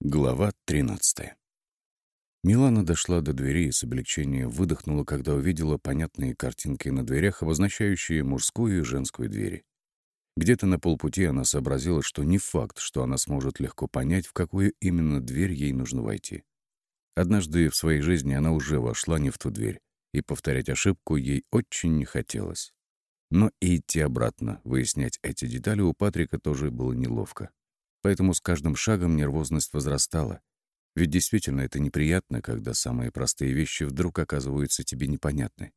Глава 13. Милана дошла до двери и с облегчением выдохнула, когда увидела понятные картинки на дверях, обозначающие мужскую и женскую двери. Где-то на полпути она сообразила, что не факт, что она сможет легко понять, в какую именно дверь ей нужно войти. Однажды в своей жизни она уже вошла не в ту дверь, и повторять ошибку ей очень не хотелось. Но и идти обратно, выяснять эти детали у Патрика тоже было неловко. Поэтому с каждым шагом нервозность возрастала. Ведь действительно это неприятно, когда самые простые вещи вдруг оказываются тебе непонятны.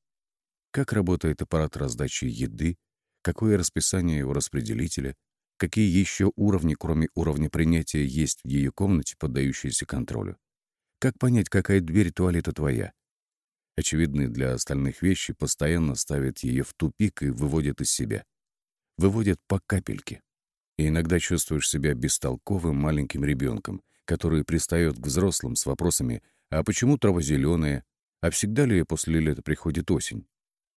Как работает аппарат раздачи еды, какое расписание его распределителя, какие еще уровни, кроме уровня принятия, есть в ее комнате, поддающиеся контролю. Как понять, какая дверь туалета твоя? Очевидные для остальных вещи постоянно ставят ее в тупик и выводят из себя. Выводят по капельке и иногда чувствуешь себя бестолковым маленьким ребенком, который пристает к взрослым с вопросами «А почему трава зеленая? А всегда ли после лета приходит осень?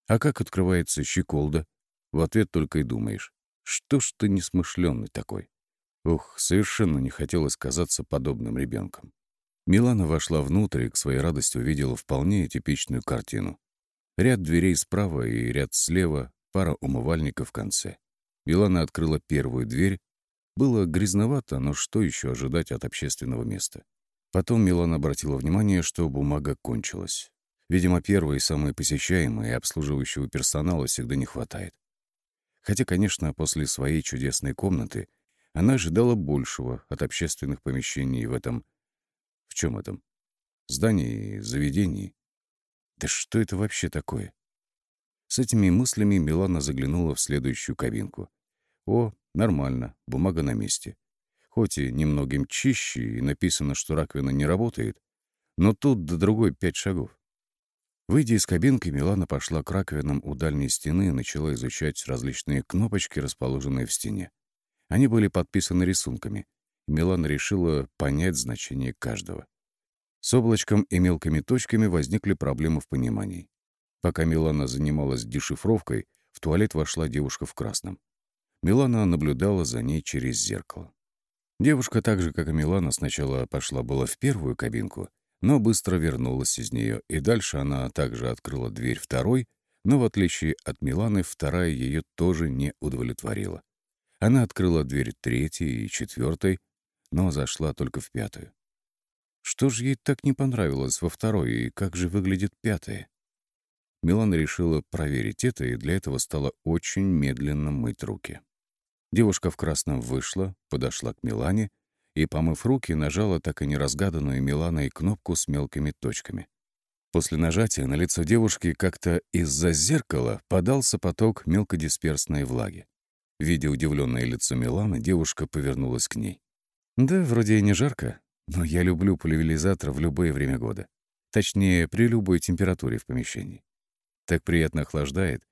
А как открывается щеколда?» В ответ только и думаешь «Что ж ты несмышленный такой?» Ух, совершенно не хотелось казаться подобным ребенком. Милана вошла внутрь и к своей радости увидела вполне типичную картину. Ряд дверей справа и ряд слева, пара умывальников в конце. Милана открыла первую дверь. Было грязновато, но что еще ожидать от общественного места? Потом Милана обратила внимание, что бумага кончилась. Видимо, первой, самой посещаемой и обслуживающего персонала всегда не хватает. Хотя, конечно, после своей чудесной комнаты она ожидала большего от общественных помещений в этом... В чем этом? Здании, заведении. Да что это вообще такое? С этими мыслями Милана заглянула в следующую кабинку. О, нормально, бумага на месте. Хоть и немногим чище, и написано, что раковина не работает, но тут до другой пять шагов. Выйдя из кабинки, Милана пошла к раковинам у дальней стены и начала изучать различные кнопочки, расположенные в стене. Они были подписаны рисунками. Милана решила понять значение каждого. С облачком и мелкими точками возникли проблемы в понимании. Пока Милана занималась дешифровкой, в туалет вошла девушка в красном. Милана наблюдала за ней через зеркало. Девушка, так же, как и Милана, сначала пошла была в первую кабинку, но быстро вернулась из нее, и дальше она также открыла дверь второй, но, в отличие от Миланы, вторая ее тоже не удовлетворила. Она открыла дверь третьей и четвертой, но зашла только в пятую. Что же ей так не понравилось во второй, и как же выглядит пятая? Милана решила проверить это и для этого стала очень медленно мыть руки. Девушка в красном вышла, подошла к Милане и, помыв руки, нажала так и неразгаданную Миланой кнопку с мелкими точками. После нажатия на лицо девушки как-то из-за зеркала подался поток мелкодисперсной влаги. Видя удивленное лицо Миланы, девушка повернулась к ней. «Да, вроде и не жарко, но я люблю пульверизатор в любое время года. Точнее, при любой температуре в помещении так приятно охлаждает,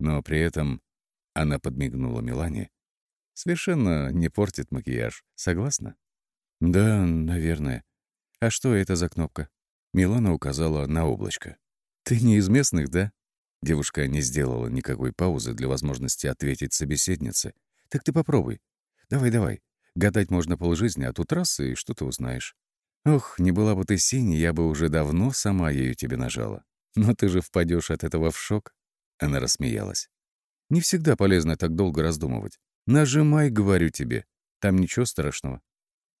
но при этом она подмигнула Милане. Совершенно не портит макияж. Согласна? Да, наверное. А что это за кнопка? Милана указала на облачко. Ты не из местных, да? Девушка не сделала никакой паузы для возможности ответить собеседнице. Так ты попробуй. Давай-давай. Гадать можно полжизни, а тут раз и что ты узнаешь. Ох, не была бы ты синей, я бы уже давно сама ею тебе нажала. «Но ты же впадешь от этого в шок?» Она рассмеялась. «Не всегда полезно так долго раздумывать. Нажимай, говорю тебе. Там ничего страшного».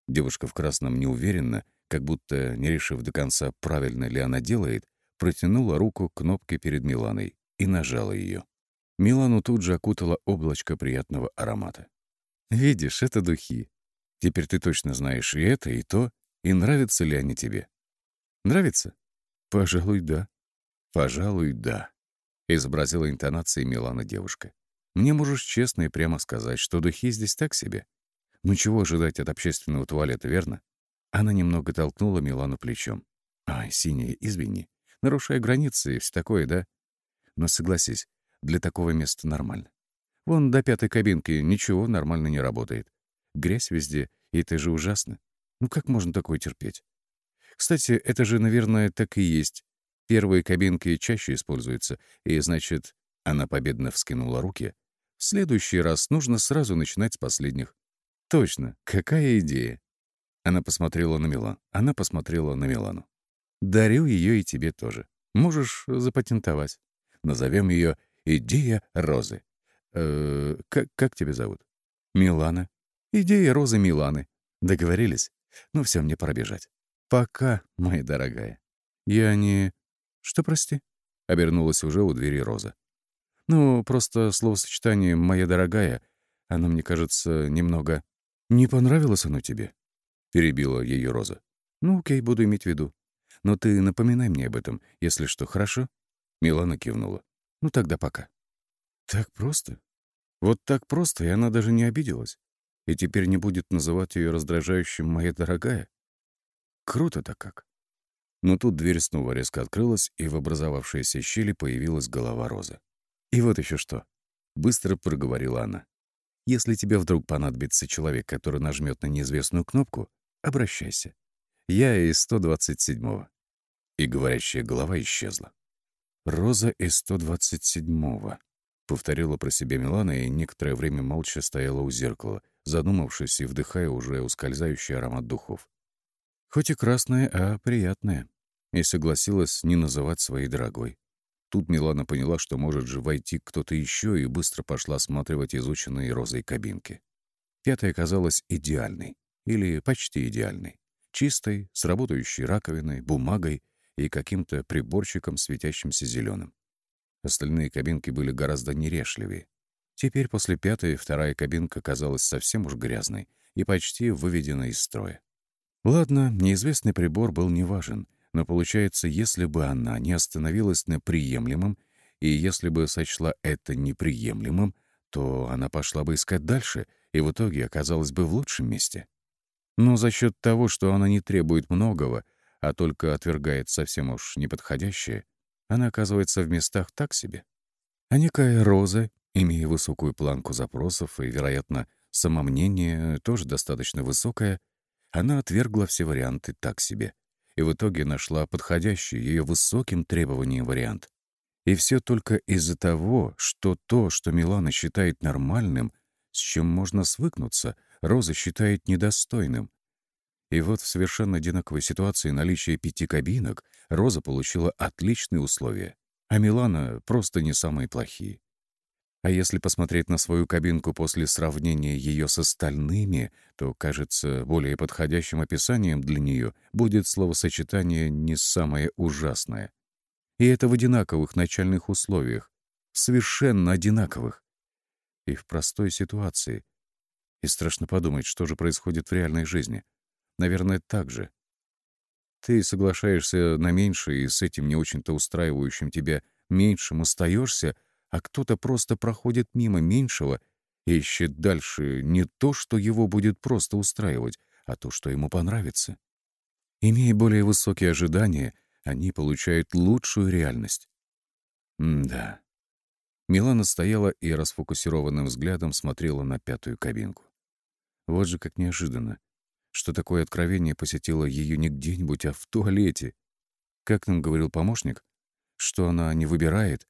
Девушка в красном неуверенно, как будто не решив до конца, правильно ли она делает, протянула руку к кнопке перед Миланой и нажала ее. Милану тут же окутало облачко приятного аромата. «Видишь, это духи. Теперь ты точно знаешь и это, и то, и нравятся ли они тебе. Нравится? Пожалуй, да. «Пожалуй, да», — изобразила интонацией Милана девушка. «Мне можешь честно и прямо сказать, что духи здесь так себе. Ну чего ожидать от общественного туалета, верно?» Она немного толкнула Милану плечом. «Ай, синяя, извини. Нарушая границы и все такое, да? Но согласись, для такого места нормально. Вон до пятой кабинки ничего нормально не работает. Грязь везде, и это же ужасно. Ну как можно такое терпеть? Кстати, это же, наверное, так и есть. Первые кабинки чаще используются, и, значит, она победно вскинула руки. Следующий раз нужно сразу начинать с последних. Точно, какая идея? Она посмотрела на Милан. Она посмотрела на Милану. «Дарю ее и тебе тоже. Можешь запатентовать. Назовем ее «Идея розы». Э, как, как тебя зовут? Милана. Идея розы Миланы. Договорились? Ну все, мне пора бежать. Пока, моя дорогая. Я не... Что, прости? Обернулась уже у двери Роза. Ну, просто словосочетание «моя дорогая», оно, мне кажется, немного... Не понравилось оно тебе? Перебила ее Роза. Ну, окей, буду иметь в виду. Но ты напоминай мне об этом, если что, хорошо? Милана кивнула. Ну, тогда пока. Так просто? Вот так просто, и она даже не обиделась. И теперь не будет называть ее раздражающим «моя дорогая». Круто-то как. Но тут дверь снова резко открылась, и в образовавшейся щели появилась голова Розы. «И вот еще что», — быстро проговорила она. «Если тебе вдруг понадобится человек, который нажмет на неизвестную кнопку, обращайся. Я из 127-го». И говорящая голова исчезла. «Роза из 127-го», — повторила про себя Милана и некоторое время молча стояла у зеркала, задумавшись и вдыхая уже ускользающий аромат духов. Хоть и красная, а приятная. И согласилась не называть своей дорогой. Тут Милана поняла, что может же войти кто-то еще, и быстро пошла осматривать изученные розой кабинки. Пятая казалась идеальной, или почти идеальной. Чистой, с работающей раковиной, бумагой и каким-то приборчиком, светящимся зеленым. Остальные кабинки были гораздо нерешливее. Теперь после пятой вторая кабинка казалась совсем уж грязной и почти выведена из строя. Ладно, неизвестный прибор был неважен, но получается, если бы она не остановилась на приемлемом, и если бы сочла это неприемлемым, то она пошла бы искать дальше и в итоге оказалась бы в лучшем месте. Но за счет того, что она не требует многого, а только отвергает совсем уж неподходящее, она оказывается в местах так себе. А некая Роза, имея высокую планку запросов и, вероятно, самомнение тоже достаточно высокое, она отвергла все варианты так себе и в итоге нашла подходящий ее высоким требованиям вариант. И все только из-за того, что то, что Милана считает нормальным, с чем можно свыкнуться, Роза считает недостойным. И вот в совершенно одинаковой ситуации наличия пяти кабинок Роза получила отличные условия, а Милана — просто не самые плохие. А если посмотреть на свою кабинку после сравнения ее с остальными, то, кажется, более подходящим описанием для нее будет словосочетание «не самое ужасное». И это в одинаковых начальных условиях, совершенно одинаковых. И в простой ситуации. И страшно подумать, что же происходит в реальной жизни. Наверное, так же. Ты соглашаешься на меньшее, и с этим не очень-то устраивающим тебя меньшим устаешься, а кто-то просто проходит мимо меньшего и ищет дальше не то, что его будет просто устраивать, а то, что ему понравится. Имея более высокие ожидания, они получают лучшую реальность. М да. Милана стояла и расфокусированным взглядом смотрела на пятую кабинку. Вот же как неожиданно, что такое откровение посетило ее не где-нибудь, а в туалете. Как нам говорил помощник, что она не выбирает,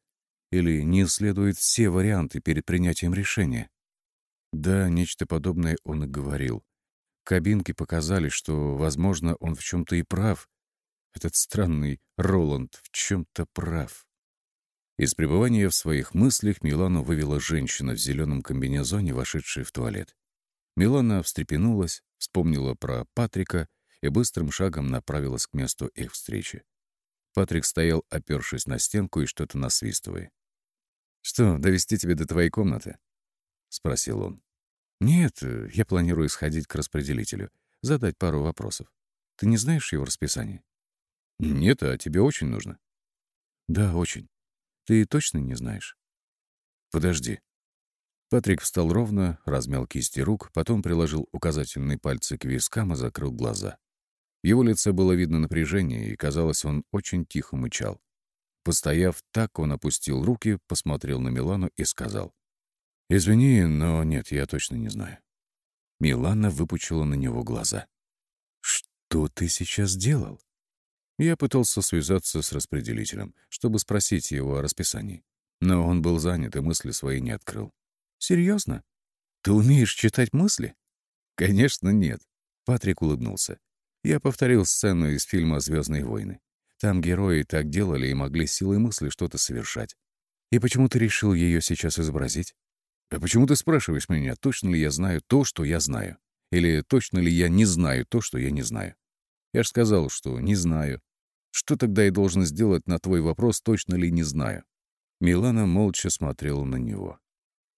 или не исследует все варианты перед принятием решения. Да, нечто подобное он и говорил. Кабинки показали, что, возможно, он в чем-то и прав. Этот странный Роланд в чем-то прав. Из пребывания в своих мыслях Милану вывела женщина в зеленом комбинезоне, вошедшая в туалет. Милана встрепенулась, вспомнила про Патрика и быстрым шагом направилась к месту их встречи. Патрик стоял, опершись на стенку и что-то насвистывая. «Что, довести тебя до твоей комнаты?» — спросил он. «Нет, э, я планирую сходить к распределителю, задать пару вопросов. Ты не знаешь его расписание?» «Нет, а тебе очень нужно?» «Да, очень. Ты точно не знаешь?» «Подожди». Патрик встал ровно, размял кисти рук, потом приложил указательные пальцы к вискам и закрыл глаза. В его лице было видно напряжение, и, казалось, он очень тихо мычал. Постояв так, он опустил руки, посмотрел на Милану и сказал. «Извини, но нет, я точно не знаю». Милана выпучила на него глаза. «Что ты сейчас делал?» Я пытался связаться с распределителем, чтобы спросить его о расписании. Но он был занят и мысли свои не открыл. «Серьезно? Ты умеешь читать мысли?» «Конечно, нет. Патрик улыбнулся. Я повторил сцену из фильма «Звездные войны». Там герои так делали и могли силой мысли что-то совершать. И почему ты решил ее сейчас изобразить? А почему ты спрашиваешь меня, точно ли я знаю то, что я знаю? Или точно ли я не знаю то, что я не знаю? Я же сказал, что не знаю. Что тогда я должен сделать на твой вопрос, точно ли не знаю? Милана молча смотрела на него.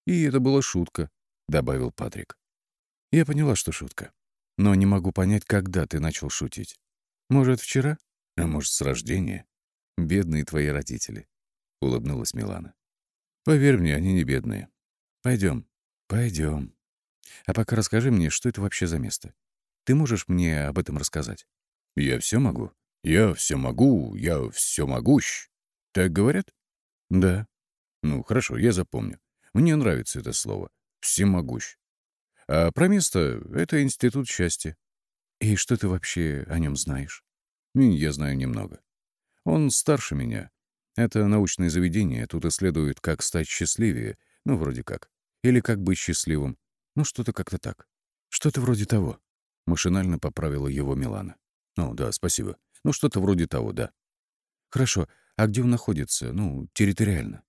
«И это была шутка», — добавил Патрик. «Я поняла, что шутка. Но не могу понять, когда ты начал шутить. Может, вчера? А может, с рождения? Бедные твои родители», — улыбнулась Милана. «Поверь мне, они не бедные. Пойдем, пойдем. А пока расскажи мне, что это вообще за место. Ты можешь мне об этом рассказать?» «Я все могу. Я все могу. Я все могущ. Так говорят?» «Да». «Ну, хорошо, я запомню. Мне нравится это слово. Всемогущ. А про место — это институт счастья. И что ты вообще о нем знаешь? Я знаю немного. Он старше меня. Это научное заведение. Тут исследуют, как стать счастливее. Ну, вроде как. Или как быть счастливым. Ну, что-то как-то так. Что-то вроде того. Машинально поправила его Милана. Ну, да, спасибо. Ну, что-то вроде того, да. Хорошо. А где он находится? Ну, территориально.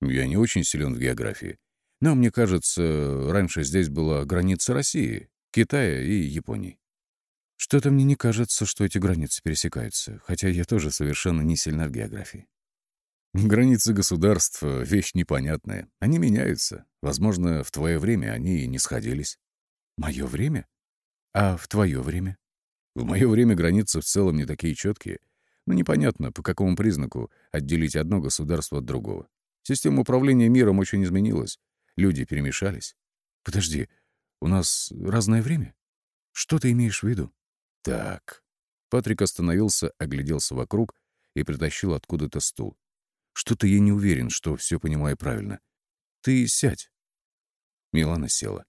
Я не очень силен в географии. Но, мне кажется, раньше здесь была граница России, Китая и Японии. Что-то мне не кажется, что эти границы пересекаются, хотя я тоже совершенно не сильна в географии. Границы государств — вещь непонятная. Они меняются. Возможно, в твое время они и не сходились. Мое время? А в твое время? В мое время границы в целом не такие четкие. Но непонятно, по какому признаку отделить одно государство от другого. Система управления миром очень изменилась. Люди перемешались. Подожди, у нас разное время? Что ты имеешь в виду? Так. Патрик остановился, огляделся вокруг и притащил откуда-то стул. Что-то я не уверен, что все понимаю правильно. Ты сядь. Милана села.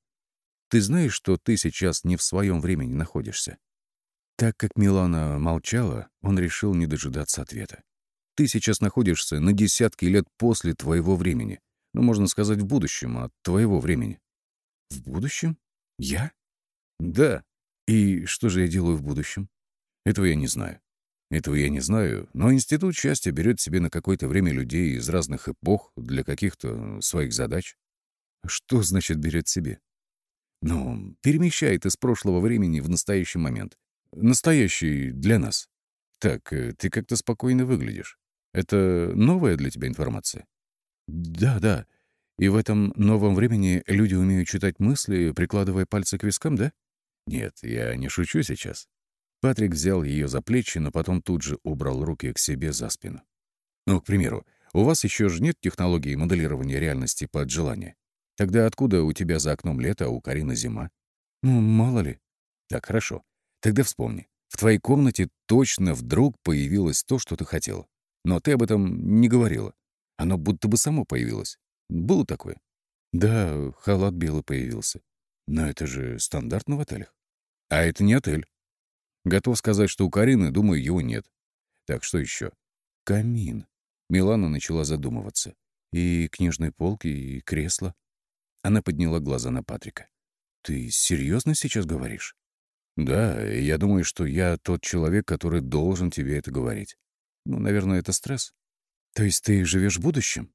Ты знаешь, что ты сейчас не в своем времени находишься? Так как Милана молчала, он решил не дожидаться ответа. Ты сейчас находишься на десятки лет после твоего времени. Ну, можно сказать, в будущем от твоего времени. В будущем? Я? Да. И что же я делаю в будущем? Этого я не знаю. Этого я не знаю, но Институт счастья берет себе на какое-то время людей из разных эпох для каких-то своих задач. Что значит берет себе? Ну, перемещает из прошлого времени в настоящий момент. Настоящий для нас. Так, э, ты как-то спокойно выглядишь. Это новая для тебя информация? Да, да. И в этом новом времени люди умеют читать мысли, прикладывая пальцы к вискам, да? Нет, я не шучу сейчас. Патрик взял ее за плечи, но потом тут же убрал руки к себе за спину. Ну, к примеру, у вас еще же нет технологии моделирования реальности под желание. Тогда откуда у тебя за окном лето, а у Карины зима? Ну, мало ли. Так, хорошо. Тогда вспомни. В твоей комнате точно вдруг появилось то, что ты хотела. Но ты об этом не говорила. Оно будто бы само появилось. Было такое? Да, халат белый появился. Но это же стандартно в отелях. А это не отель. Готов сказать, что у Карины, думаю, его нет. Так, что еще? Камин. Милана начала задумываться. И книжные полки, и кресло. Она подняла глаза на Патрика. «Ты серьезно сейчас говоришь?» «Да, я думаю, что я тот человек, который должен тебе это говорить. Ну, наверное, это стресс. То есть ты живешь в будущем?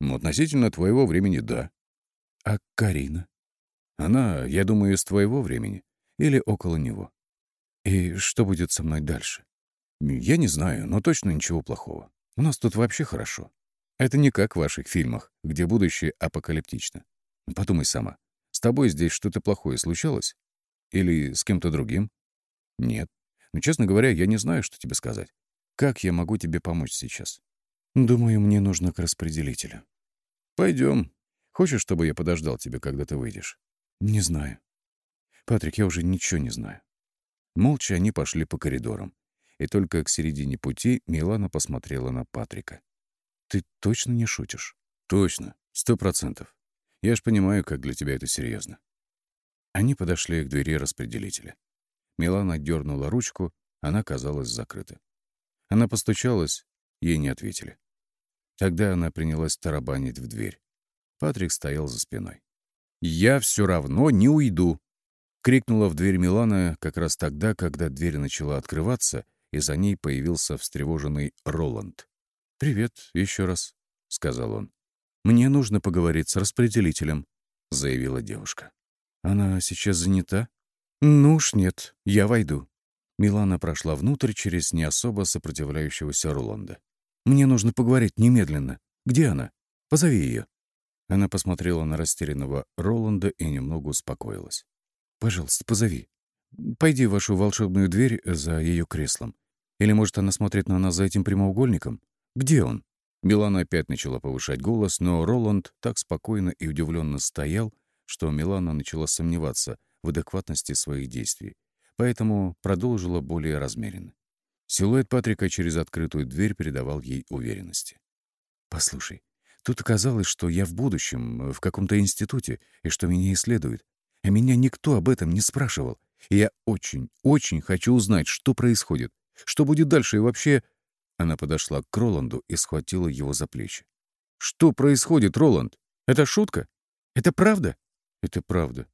Ну, относительно твоего времени, да. А Карина? Она, я думаю, из твоего времени. Или около него. И что будет со мной дальше? Я не знаю, но точно ничего плохого. У нас тут вообще хорошо. Это не как в ваших фильмах, где будущее апокалиптично. Подумай сама. С тобой здесь что-то плохое случалось? Или с кем-то другим? Нет. Но, честно говоря, я не знаю, что тебе сказать. Как я могу тебе помочь сейчас? Думаю, мне нужно к распределителю. Пойдем. Хочешь, чтобы я подождал тебя, когда ты выйдешь? Не знаю. Патрик, я уже ничего не знаю. Молча они пошли по коридорам. И только к середине пути Милана посмотрела на Патрика. «Ты точно не шутишь?» «Точно. Сто процентов. Я ж понимаю, как для тебя это серьезно. Они подошли к двери распределителя. Милана дернула ручку, она казалась закрыта. Она постучалась, ей не ответили. Тогда она принялась тарабанить в дверь. Патрик стоял за спиной. «Я все равно не уйду!» Крикнула в дверь Милана как раз тогда, когда дверь начала открываться, и за ней появился встревоженный Роланд. «Привет еще раз», — сказал он. «Мне нужно поговорить с распределителем», — заявила девушка. «Она сейчас занята?» «Ну уж нет, я войду». Милана прошла внутрь через не особо сопротивляющегося Роланда. «Мне нужно поговорить немедленно. Где она? Позови ее». Она посмотрела на растерянного Роланда и немного успокоилась. «Пожалуйста, позови. Пойди в вашу волшебную дверь за ее креслом. Или, может, она смотрит на нас за этим прямоугольником? Где он?» Милана опять начала повышать голос, но Роланд так спокойно и удивленно стоял, что Милана начала сомневаться в адекватности своих действий, поэтому продолжила более размеренно. Силуэт Патрика через открытую дверь передавал ей уверенности. «Послушай, тут оказалось, что я в будущем, в каком-то институте, и что меня исследуют. А меня никто об этом не спрашивал. Я очень, очень хочу узнать, что происходит, что будет дальше и вообще...» Она подошла к Роланду и схватила его за плечи. «Что происходит, Роланд? Это шутка? Это правда?» «Это правда.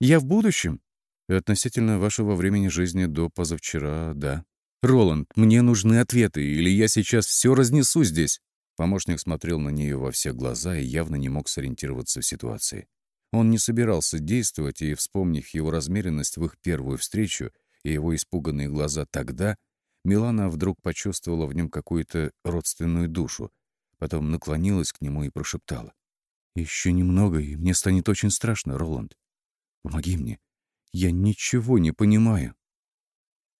Я в будущем?» «Относительно вашего времени жизни до позавчера, да». «Роланд, мне нужны ответы, или я сейчас все разнесу здесь». Помощник смотрел на нее во все глаза и явно не мог сориентироваться в ситуации. Он не собирался действовать, и, вспомнив его размеренность в их первую встречу и его испуганные глаза тогда, Милана вдруг почувствовала в нем какую-то родственную душу, потом наклонилась к нему и прошептала. «Еще немного, и мне станет очень страшно, Роланд. Помоги мне. Я ничего не понимаю».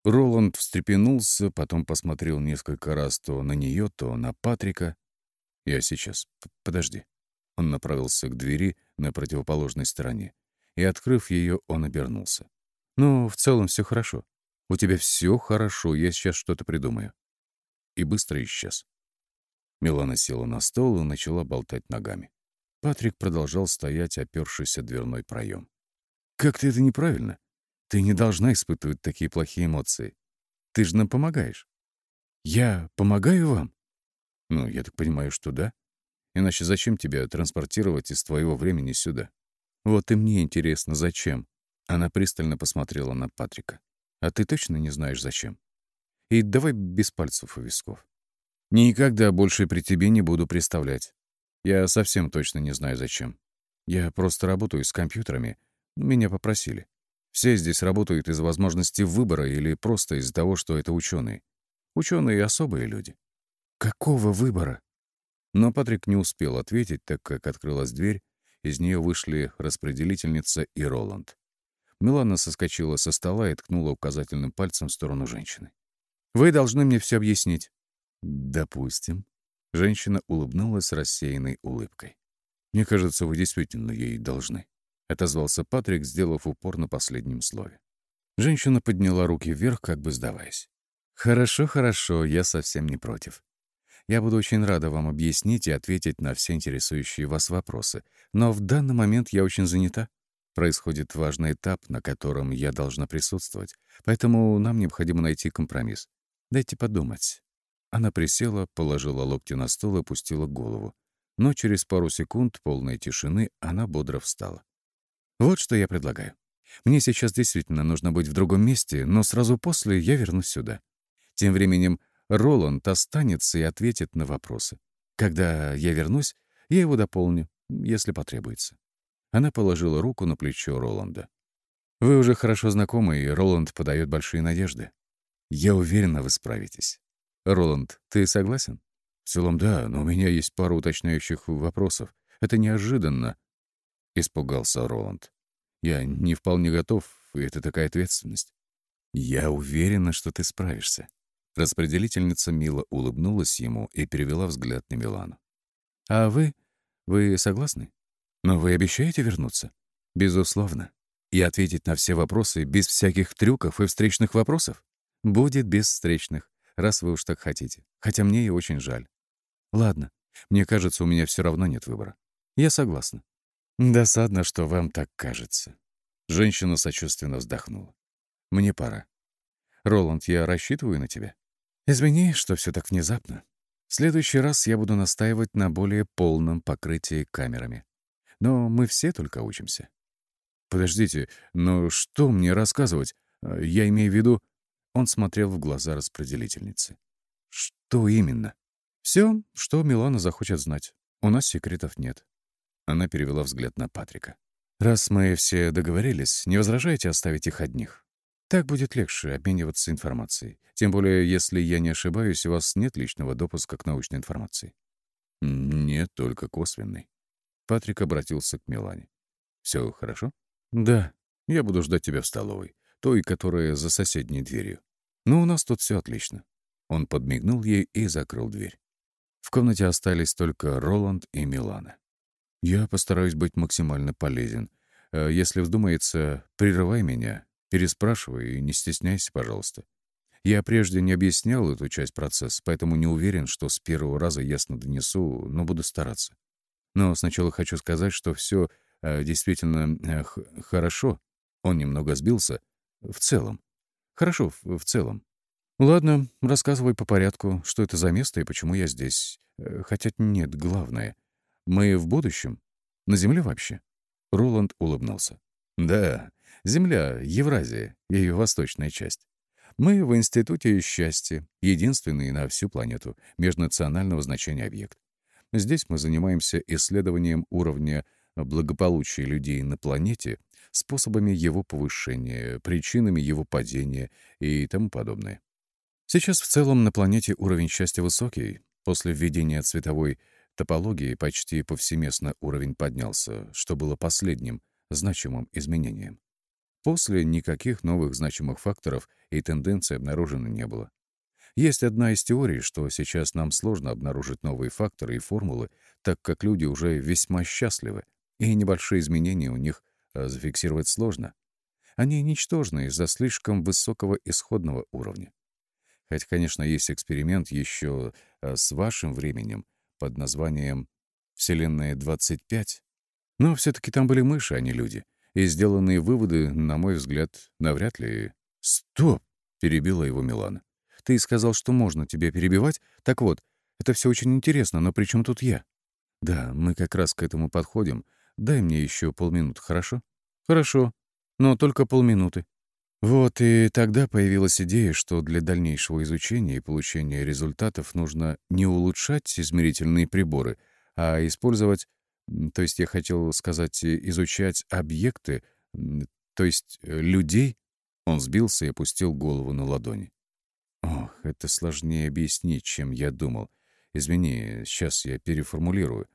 Роланд встрепенулся, потом посмотрел несколько раз то на нее, то на Патрика. «Я сейчас. Подожди». Он направился к двери на противоположной стороне, и, открыв ее, он обернулся. «Ну, в целом все хорошо. У тебя все хорошо, я сейчас что-то придумаю». И быстро исчез. Милана села на стол и начала болтать ногами. Патрик продолжал стоять, опершийся дверной проем. «Как-то это неправильно. Ты не должна испытывать такие плохие эмоции. Ты же нам помогаешь. Я помогаю вам? Ну, я так понимаю, что да. Иначе зачем тебя транспортировать из твоего времени сюда? Вот и мне интересно, зачем? Она пристально посмотрела на Патрика. А ты точно не знаешь, зачем? И давай без пальцев у висков. Никогда больше при тебе не буду представлять. Я совсем точно не знаю, зачем. Я просто работаю с компьютерами. Меня попросили. Все здесь работают из возможности выбора или просто из-за того, что это ученые. Ученые — особые люди. Какого выбора? Но Патрик не успел ответить, так как открылась дверь, из нее вышли распределительница и Роланд. Милана соскочила со стола и ткнула указательным пальцем в сторону женщины. «Вы должны мне все объяснить». «Допустим». Женщина улыбнулась рассеянной улыбкой. «Мне кажется, вы действительно ей должны». — отозвался Патрик, сделав упор на последнем слове. Женщина подняла руки вверх, как бы сдаваясь. «Хорошо, хорошо, я совсем не против. Я буду очень рада вам объяснить и ответить на все интересующие вас вопросы, но в данный момент я очень занята. Происходит важный этап, на котором я должна присутствовать, поэтому нам необходимо найти компромисс. Дайте подумать». Она присела, положила локти на стол и опустила голову. Но через пару секунд полной тишины она бодро встала. Вот что я предлагаю. Мне сейчас действительно нужно быть в другом месте, но сразу после я вернусь сюда. Тем временем Роланд останется и ответит на вопросы. Когда я вернусь, я его дополню, если потребуется. Она положила руку на плечо Роланда. «Вы уже хорошо знакомы, и Роланд подает большие надежды. Я уверена, вы справитесь. Роланд, ты согласен?» «В целом, да, но у меня есть пара уточняющих вопросов. Это неожиданно, Испугался Роланд. Я не вполне готов, и это такая ответственность. Я уверена, что ты справишься. Распределительница мило улыбнулась ему и перевела взгляд на Милану. «А вы? Вы согласны? Но вы обещаете вернуться?» «Безусловно. И ответить на все вопросы без всяких трюков и встречных вопросов?» «Будет без встречных, раз вы уж так хотите. Хотя мне и очень жаль. Ладно, мне кажется, у меня все равно нет выбора. Я согласна. «Досадно, что вам так кажется». Женщина сочувственно вздохнула. «Мне пора. Роланд, я рассчитываю на тебя. Извини, что все так внезапно. В следующий раз я буду настаивать на более полном покрытии камерами. Но мы все только учимся. Подождите, но что мне рассказывать? Э, я имею в виду... Он смотрел в глаза распределительницы. Что именно? Все, что Милана захочет знать. У нас секретов нет. Она перевела взгляд на Патрика. Раз мы все договорились, не возражаете оставить их одних? Так будет легче обмениваться информацией. Тем более, если я не ошибаюсь, у вас нет личного допуска к научной информации. Нет, только косвенный. Патрик обратился к Милане. Все хорошо? Да. Я буду ждать тебя в столовой, той, которая за соседней дверью. Ну, у нас тут все отлично. Он подмигнул ей и закрыл дверь. В комнате остались только Роланд и Милана. «Я постараюсь быть максимально полезен. Э, если вздумается, прерывай меня, переспрашивай и не стесняйся, пожалуйста. Я прежде не объяснял эту часть процесса, поэтому не уверен, что с первого раза ясно донесу, но буду стараться. Но сначала хочу сказать, что все э, действительно э, хорошо. Он немного сбился. В целом. Хорошо, в, в целом. Ладно, рассказывай по порядку, что это за место и почему я здесь. Э, хотя нет, главное. Мы в будущем? На Земле вообще? Роланд улыбнулся. Да, Земля, Евразия, ее восточная часть. Мы в Институте счастья, единственный на всю планету, межнационального значения объект. Здесь мы занимаемся исследованием уровня благополучия людей на планете, способами его повышения, причинами его падения и тому подобное. Сейчас в целом на планете уровень счастья высокий. После введения цветовой топологии почти повсеместно уровень поднялся, что было последним значимым изменением. После никаких новых значимых факторов и тенденций обнаружено не было. Есть одна из теорий, что сейчас нам сложно обнаружить новые факторы и формулы, так как люди уже весьма счастливы, и небольшие изменения у них э, зафиксировать сложно. Они ничтожны из-за слишком высокого исходного уровня. Хотя, конечно, есть эксперимент еще э, с вашим временем под названием «Вселенная-25», но все-таки там были мыши, а не люди — и сделанные выводы, на мой взгляд, навряд ли... «Стоп!» — перебила его Милана. «Ты сказал, что можно тебя перебивать? Так вот, это все очень интересно, но при чем тут я?» «Да, мы как раз к этому подходим. Дай мне еще полминуты, хорошо?» «Хорошо, но только полминуты». Вот и тогда появилась идея, что для дальнейшего изучения и получения результатов нужно не улучшать измерительные приборы, а использовать то есть я хотел сказать, э, изучать объекты, то есть э, людей. Он сбился и опустил голову на ладони. Ох, это сложнее объяснить, чем я думал. Извини, сейчас я переформулирую.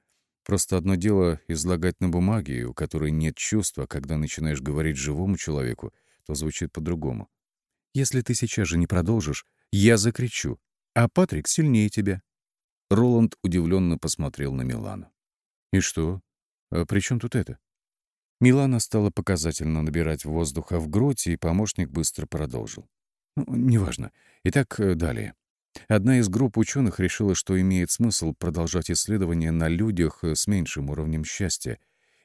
Просто одно дело излагать на бумаге, у которой нет чувства, когда начинаешь говорить живому человеку, то звучит по-другому. Если ты сейчас же не продолжишь, я закричу, а Патрик сильнее тебя. Роланд удивленно посмотрел на Милану. «И что? А при чем тут это?» Милана стала показательно набирать воздуха в грудь, и помощник быстро продолжил. Ну, неважно. Итак, э, далее. Одна из групп ученых решила, что имеет смысл продолжать исследования на людях э, с меньшим уровнем счастья,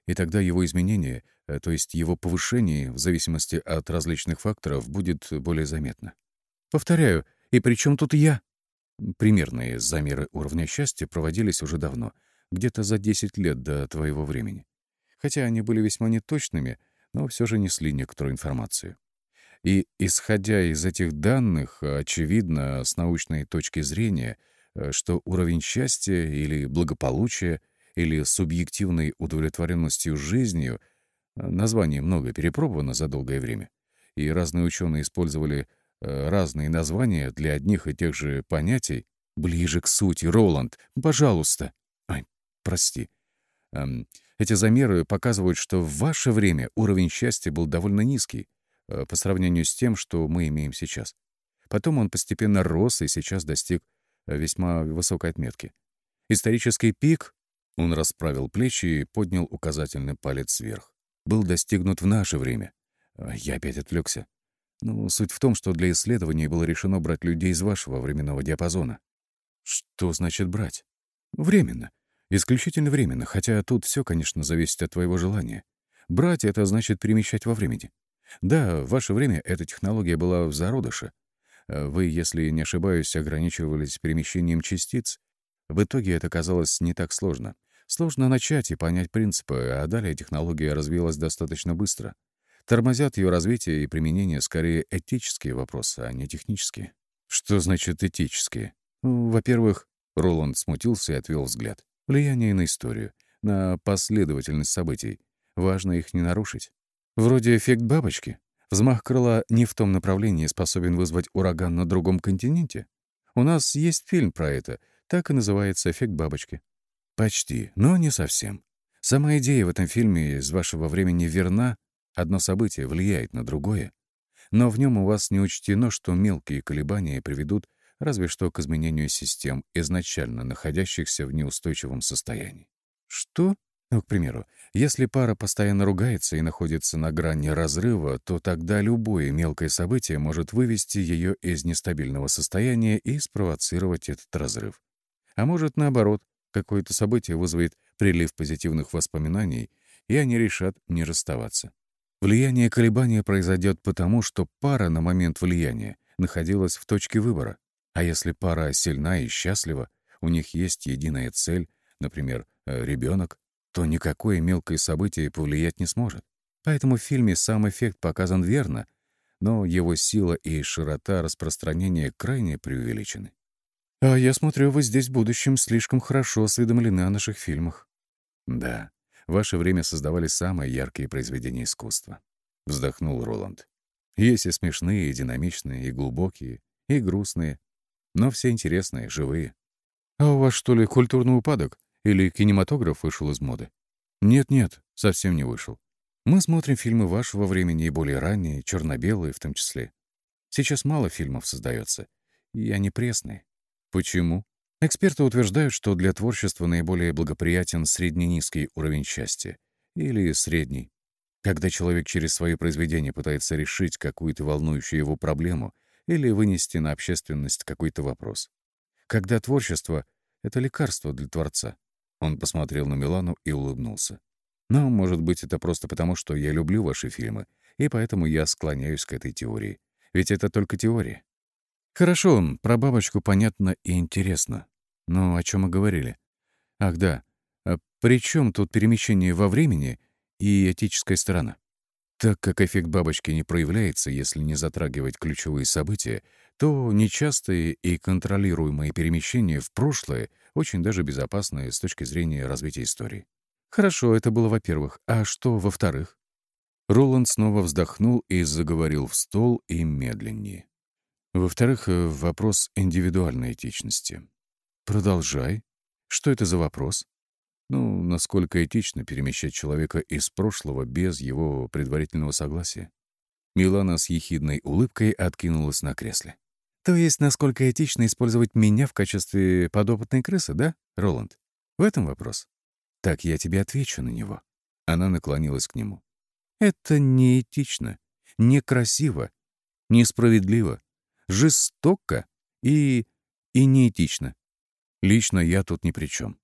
и тогда его изменение, э, то есть его повышение, в зависимости от различных факторов, будет более заметно. Повторяю, и при чем тут я? Примерные замеры уровня счастья проводились уже давно — где-то за 10 лет до твоего времени. Хотя они были весьма неточными, но все же несли некоторую информацию. И, исходя из этих данных, очевидно, с научной точки зрения, э, что уровень счастья или благополучия или субъективной удовлетворенностью жизнью э, название много перепробовано за долгое время, и разные ученые использовали э, разные названия для одних и тех же понятий. Ближе к сути, Роланд, пожалуйста прости. Эти замеры показывают, что в ваше время уровень счастья был довольно низкий э, по сравнению с тем, что мы имеем сейчас. Потом он постепенно рос и сейчас достиг э, весьма высокой отметки. Исторический пик, он расправил плечи и поднял указательный палец вверх, был достигнут в наше время. Э, я опять отвлекся. Ну, суть в том, что для исследований было решено брать людей из вашего временного диапазона. Что значит брать? Временно. Исключительно временно, хотя тут все, конечно, зависит от твоего желания. Брать — это значит перемещать во времени. Да, в ваше время эта технология была в зародыше. Э, вы, если не ошибаюсь, ограничивались перемещением частиц. В итоге это казалось не так сложно. Сложно начать и понять принципы, а далее технология развилась достаточно быстро. Тормозят ее развитие и применение скорее этические вопросы, а не технические. Что значит этические? Во-первых, Роланд смутился и отвел взгляд. Влияние на историю, на последовательность событий. Важно их не нарушить. Вроде эффект бабочки. Взмах крыла не в том направлении способен вызвать ураган на другом континенте. У нас есть фильм про это, так и называется «Эффект бабочки». Почти, но не совсем. Сама идея в этом фильме из вашего времени верна, одно событие влияет на другое, но в нем у вас не учтено, что мелкие колебания приведут разве что к изменению систем, изначально находящихся в неустойчивом состоянии. Что? Ну, к примеру, если пара постоянно ругается и находится на грани разрыва, то тогда любое мелкое событие может вывести ее из нестабильного состояния и спровоцировать этот разрыв. А может, наоборот, какое-то событие вызовет прилив позитивных воспоминаний, и они решат не расставаться. Влияние колебания произойдет потому, что пара на момент влияния находилась в точке выбора. А если пара сильна и счастлива, у них есть единая цель, например, э, ребенок, то никакое мелкое событие повлиять не сможет. Поэтому в фильме сам эффект показан верно, но его сила и широта распространения крайне преувеличены. «А я смотрю, вы здесь в будущем слишком хорошо осведомлены о наших фильмах». «Да, в ваше время создавали самые яркие произведения искусства», — вздохнул Роланд. «Есть и смешные, и динамичные, и глубокие, и грустные, но все интересные, живые». «А у вас, что ли, культурный упадок? Или кинематограф вышел из моды? Нет-нет, совсем не вышел. Мы смотрим фильмы вашего времени и более ранние, черно-белые в том числе. Сейчас мало фильмов создается, и они пресные. Почему? Эксперты утверждают, что для творчества наиболее благоприятен средне-низкий уровень счастья. Или средний. Когда человек через свое произведение пытается решить какую-то волнующую его проблему или вынести на общественность какой-то вопрос. Когда творчество — это лекарство для творца. Он посмотрел на Милану и улыбнулся. Но, может быть, это просто потому, что я люблю ваши фильмы, и поэтому я склоняюсь к этой теории. Ведь это только теория. Хорошо, про бабочку понятно и интересно. Но о чем мы говорили? Ах, да. А при чем тут перемещение во времени и этическая сторона? Так как эффект бабочки не проявляется, если не затрагивать ключевые события, то нечастые и контролируемые перемещения в прошлое очень даже безопасны с точки зрения развития истории. Хорошо, это было во-первых. А что во-вторых? Роланд снова вздохнул и заговорил в стол и медленнее. Во-вторых, э, вопрос индивидуальной этичности. Продолжай. Что это за вопрос? Ну, насколько этично перемещать человека из прошлого без его предварительного согласия? Милана с ехидной улыбкой откинулась на кресле. То есть, насколько этично использовать меня в качестве подопытной крысы, да, Роланд? В этом вопрос. Так я тебе отвечу на него. Она наклонилась к нему. Это неэтично, некрасиво, несправедливо, жестоко и... и неэтично. Лично я тут ни при чем.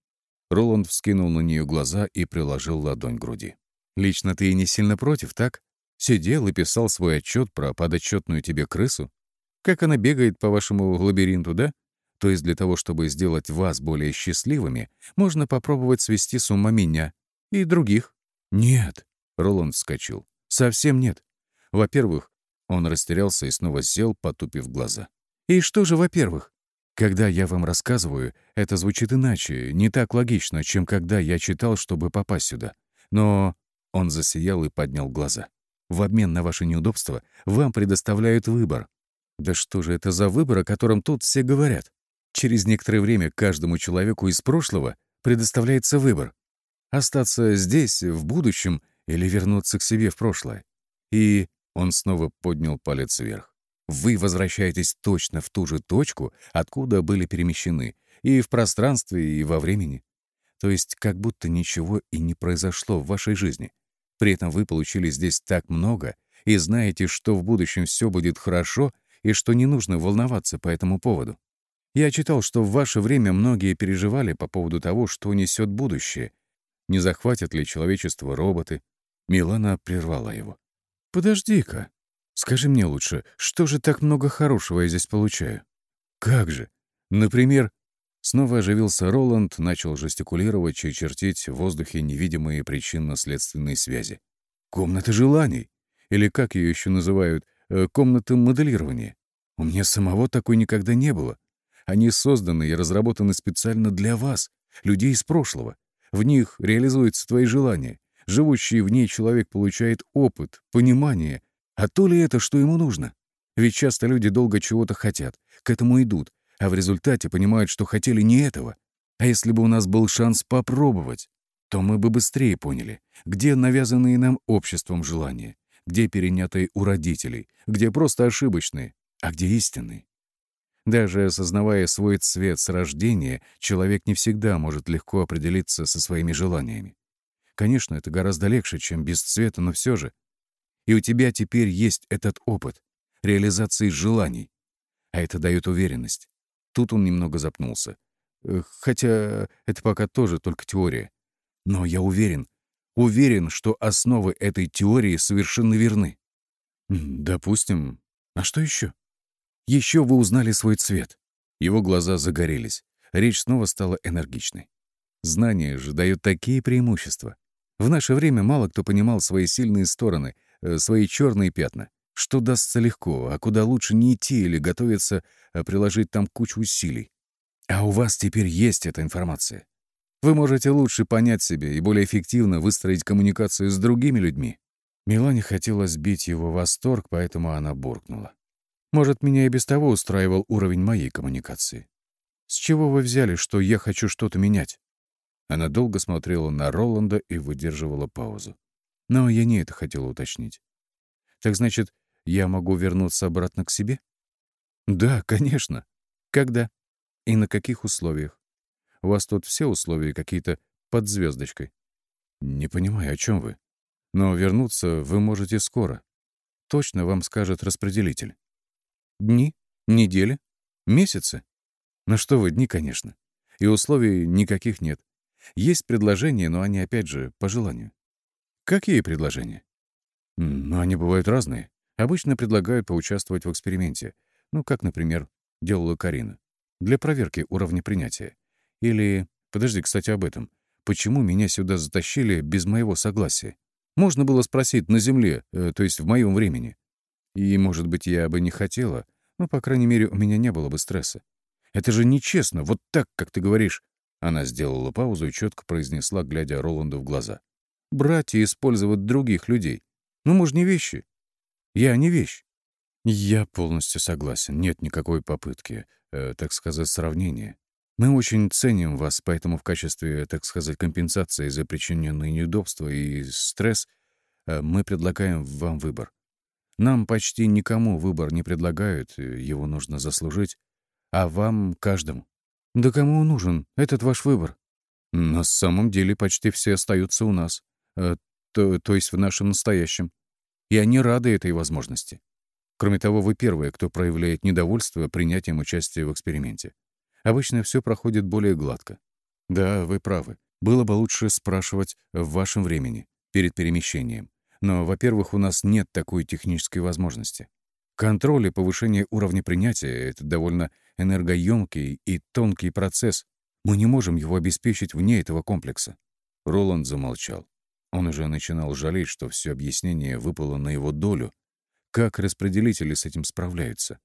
Роланд вскинул на нее глаза и приложил ладонь к груди. «Лично ты и не сильно против, так? Сидел и писал свой отчет про подотчетную тебе крысу? Как она бегает по вашему лабиринту, да? То есть для того, чтобы сделать вас более счастливыми, можно попробовать свести с ума меня и других». «Нет», — Роланд вскочил. «Совсем нет. Во-первых, он растерялся и снова сел, потупив глаза. «И что же, во-первых? Когда я вам рассказываю, это звучит иначе, не так логично, чем когда я читал, чтобы попасть сюда. Но он засиял и поднял глаза. В обмен на ваше неудобство вам предоставляют выбор. Да что же это за выбор, о котором тут все говорят? Через некоторое время каждому человеку из прошлого предоставляется выбор. Остаться здесь, в будущем, или вернуться к себе в прошлое. И он снова поднял палец вверх. Вы возвращаетесь точно в ту же точку, откуда были перемещены, и в пространстве, и во времени. То есть как будто ничего и не произошло в вашей жизни. При этом вы получили здесь так много и знаете, что в будущем все будет хорошо и что не нужно волноваться по этому поводу. Я читал, что в ваше время многие переживали по поводу того, что несет будущее. Не захватят ли человечество роботы? Милана прервала его. «Подожди-ка. Скажи мне лучше, что же так много хорошего я здесь получаю?» «Как же? Например, Снова оживился Роланд, начал жестикулировать и чертить в воздухе невидимые причинно-следственные связи. «Комната желаний!» Или как ее еще называют? Э, комната моделирования. У меня самого такой никогда не было. Они созданы и разработаны специально для вас, людей из прошлого. В них реализуются твои желания. Живущий в ней человек получает опыт, понимание. А то ли это, что ему нужно? Ведь часто люди долго чего-то хотят, к этому идут, а в результате понимают, что хотели не этого. А если бы у нас был шанс попробовать, то мы бы быстрее поняли, где навязанные нам обществом желания, где перенятые у родителей, где просто ошибочные, а где истинные. Даже осознавая свой цвет с рождения, человек не всегда может легко определиться со своими желаниями. Конечно, это гораздо легче, чем без цвета, но все же. И у тебя теперь есть этот опыт реализации желаний. А это дает уверенность. Тут он немного запнулся. Э, хотя это пока тоже только теория. Но я уверен, уверен, что основы этой теории совершенно верны. Допустим. А что еще? Еще вы узнали свой цвет. Его глаза загорелись. Речь снова стала энергичной. Знание же дает такие преимущества. В наше время мало кто понимал свои сильные стороны, свои черные пятна. Что дастся легко, а куда лучше не идти или готовиться а приложить там кучу усилий. А у вас теперь есть эта информация. Вы можете лучше понять себя и более эффективно выстроить коммуникацию с другими людьми. Милане хотела сбить его восторг, поэтому она буркнула. Может, меня и без того устраивал уровень моей коммуникации. С чего вы взяли, что я хочу что-то менять? Она долго смотрела на Роланда и выдерживала паузу. Но я не это хотела уточнить. Так значит, я могу вернуться обратно к себе? Да, конечно. Когда? И на каких условиях? У вас тут все условия какие-то под звездочкой. Не понимаю, о чем вы. Но вернуться вы можете скоро. Точно вам скажет распределитель. Дни? Недели? Месяцы? Ну что вы, дни, конечно. И условий никаких нет. Есть предложения, но они, опять же, по желанию. Какие предложения? Ну, они бывают разные. Обычно предлагают поучаствовать в эксперименте. Ну, как, например, делала Карина. Для проверки уровня принятия. Или... Подожди, кстати, об этом. Почему меня сюда затащили без моего согласия? Можно было спросить на Земле, э, то есть в моем времени. И, может быть, я бы не хотела, но, по крайней мере, у меня не было бы стресса. Это же нечестно, вот так, как ты говоришь. Она сделала паузу и четко произнесла, глядя Роланду в глаза. «Брать и использовать других людей. Ну, мы же не вещи. Я не вещь». «Я полностью согласен. Нет никакой попытки, э, так сказать, сравнения. Мы очень ценим вас, поэтому в качестве, так сказать, компенсации за причиненные неудобства и стресс э, мы предлагаем вам выбор. Нам почти никому выбор не предлагают, э, его нужно заслужить, а вам — каждому. Да кому нужен, этот ваш выбор? На самом деле почти все остаются у нас, э, то, то есть в нашем настоящем. И они рады этой возможности. Кроме того, вы первые, кто проявляет недовольство принятием участия в эксперименте. Обычно все проходит более гладко. Да, вы правы. Было бы лучше спрашивать в вашем времени, перед перемещением. Но, во-первых, у нас нет такой технической возможности. Контроль и повышение уровня принятия — это довольно энергоемкий и тонкий процесс. Мы не можем его обеспечить вне этого комплекса». Роланд замолчал. Он уже начинал жалеть, что все объяснение выпало на его долю. Как распределители с этим справляются?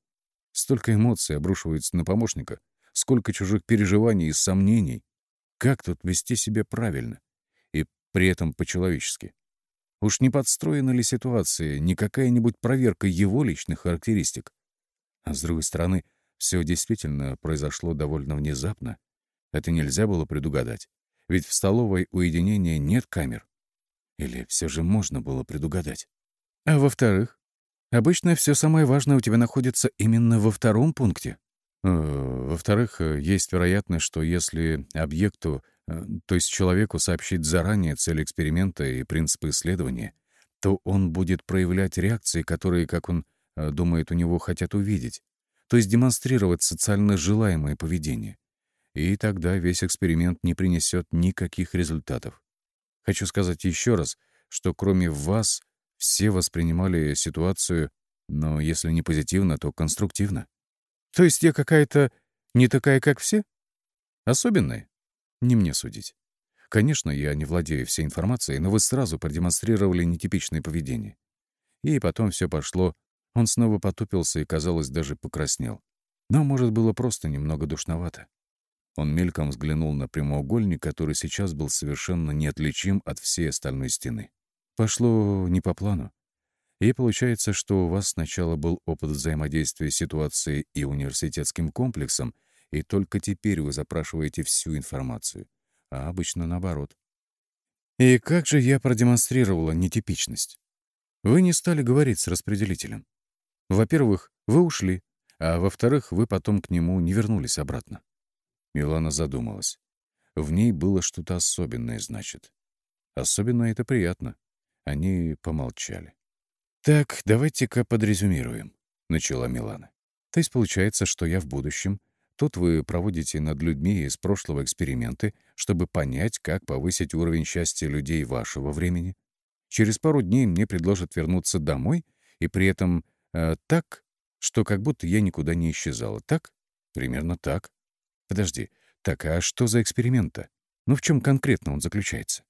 Столько эмоций обрушивается на помощника, сколько чужих переживаний и сомнений. Как тут вести себя правильно? И при этом по-человечески. Уж не подстроена ли ситуация, не какая-нибудь проверка его личных характеристик? А с другой стороны, все действительно произошло довольно внезапно. Это нельзя было предугадать. Ведь в столовой уединения нет камер. Или все же можно было предугадать? А во-вторых, обычно все самое важное у тебя находится именно во втором пункте. Э, во-вторых, э, есть вероятность, что если объекту, э, то есть человеку сообщить заранее цель эксперимента и принципы исследования, то он будет проявлять реакции, которые, как он думает, у него хотят увидеть то есть демонстрировать социально желаемое поведение. И тогда весь эксперимент не принесет никаких результатов. Хочу сказать еще раз, что кроме вас все воспринимали ситуацию, но если не позитивно, то конструктивно. То есть я какая-то не такая, как все? Особенные? Не мне судить. Конечно, я не владею всей информацией, но вы сразу продемонстрировали нетипичное поведение. И потом все пошло. Он снова потупился и, казалось, даже покраснел. Но, может, было просто немного душновато. Он мельком взглянул на прямоугольник, который сейчас был совершенно неотличим от всей остальной стены. Пошло не по плану. И получается, что у вас сначала был опыт взаимодействия с ситуацией и университетским комплексом, и только теперь вы запрашиваете всю информацию а обычно наоборот. И как же я продемонстрировала нетипичность? Вы не стали говорить с распределителем. Во-первых, вы ушли, а во-вторых, вы потом к нему не вернулись обратно. Милана задумалась. В ней было что-то особенное, значит. Особенно это приятно. Они помолчали. «Так, давайте-ка подрезюмируем», — начала Милана. «То есть получается, что я в будущем Тут вы проводите над людьми из прошлого эксперименты, чтобы понять, как повысить уровень счастья людей вашего времени. Через пару дней мне предложат вернуться домой, и при этом э, так, что как будто я никуда не исчезала. Так? Примерно так. Подожди, так, а что за эксперимент-то? Ну в чем конкретно он заключается?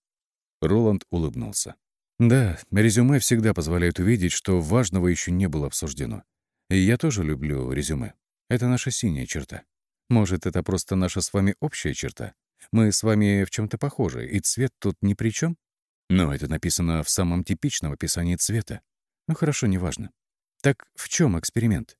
Роланд улыбнулся. Да, резюме всегда позволяют увидеть, что важного еще не было обсуждено. И я тоже люблю резюме. Это наша синяя черта. Может, это просто наша с вами общая черта? Мы с вами в чем то похожи, и цвет тут ни при чем? Но это написано в самом типичном описании цвета. Ну хорошо, неважно. Так в чем эксперимент?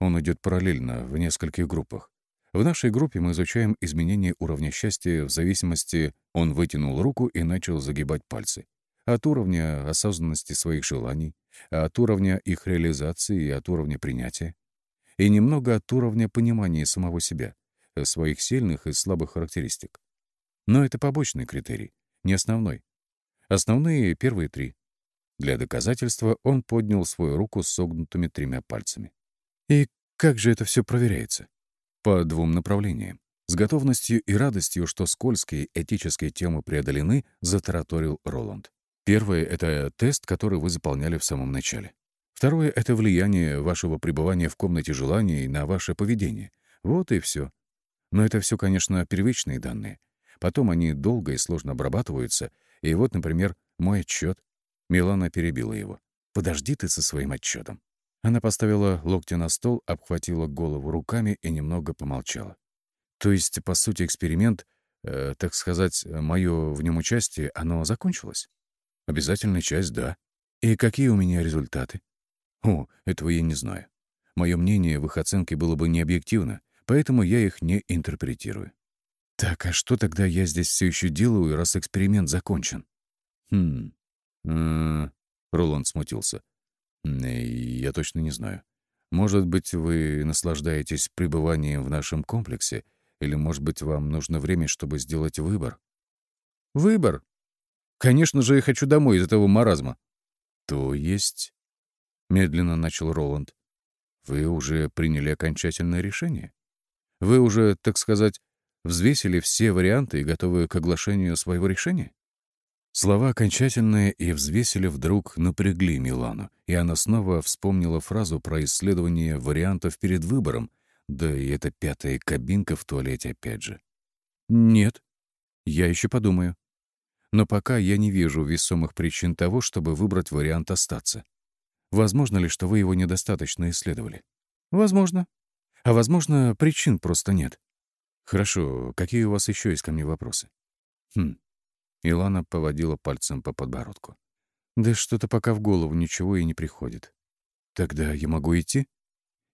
Он идет параллельно в нескольких группах. В нашей группе мы изучаем изменение уровня счастья в зависимости... Он вытянул руку и начал загибать пальцы. От уровня осознанности своих желаний, от уровня их реализации и от уровня принятия и немного от уровня понимания самого себя, своих сильных и слабых характеристик. Но это побочный критерий, не основной. Основные — первые три. Для доказательства он поднял свою руку с согнутыми тремя пальцами. И как же это все проверяется? По двум направлениям. С готовностью и радостью, что скользкие этические темы преодолены, затараторил Роланд. Первое — это тест, который вы заполняли в самом начале. Второе — это влияние вашего пребывания в комнате желаний на ваше поведение. Вот и все. Но это все, конечно, первичные данные. Потом они долго и сложно обрабатываются. И вот, например, мой отчет. Милана перебила его. «Подожди ты со своим отчетом. Она поставила локти на стол, обхватила голову руками и немного помолчала. То есть, по сути, эксперимент, э, так сказать, мое в нем участие, оно закончилось? Обязательная часть — да. И какие у меня результаты? О, этого я не знаю. Мое мнение в их оценке было бы необъективно, поэтому я их не интерпретирую. Так, а что тогда я здесь все еще делаю, раз эксперимент закончен? Хм. Э Роланд смутился. Я точно не знаю. Может быть, вы наслаждаетесь пребыванием в нашем комплексе, или, может быть, вам нужно время, чтобы сделать выбор? Выбор? Конечно же, я хочу домой из этого маразма. То есть медленно начал Роланд. Вы уже приняли окончательное решение? Вы уже, так сказать, взвесили все варианты и готовы к оглашению своего решения? Слова «окончательные» и «взвесили» вдруг напрягли Милану, и она снова вспомнила фразу про исследование вариантов перед выбором, да и эта пятая кабинка в туалете опять же. «Нет, я еще подумаю. Но пока я не вижу весомых причин того, чтобы выбрать вариант остаться. Возможно ли, что вы его недостаточно исследовали? Возможно. А возможно, причин просто нет. Хорошо, какие у вас еще есть ко мне вопросы? Хм. Илана поводила пальцем по подбородку. Да что-то пока в голову ничего и не приходит. Тогда я могу идти?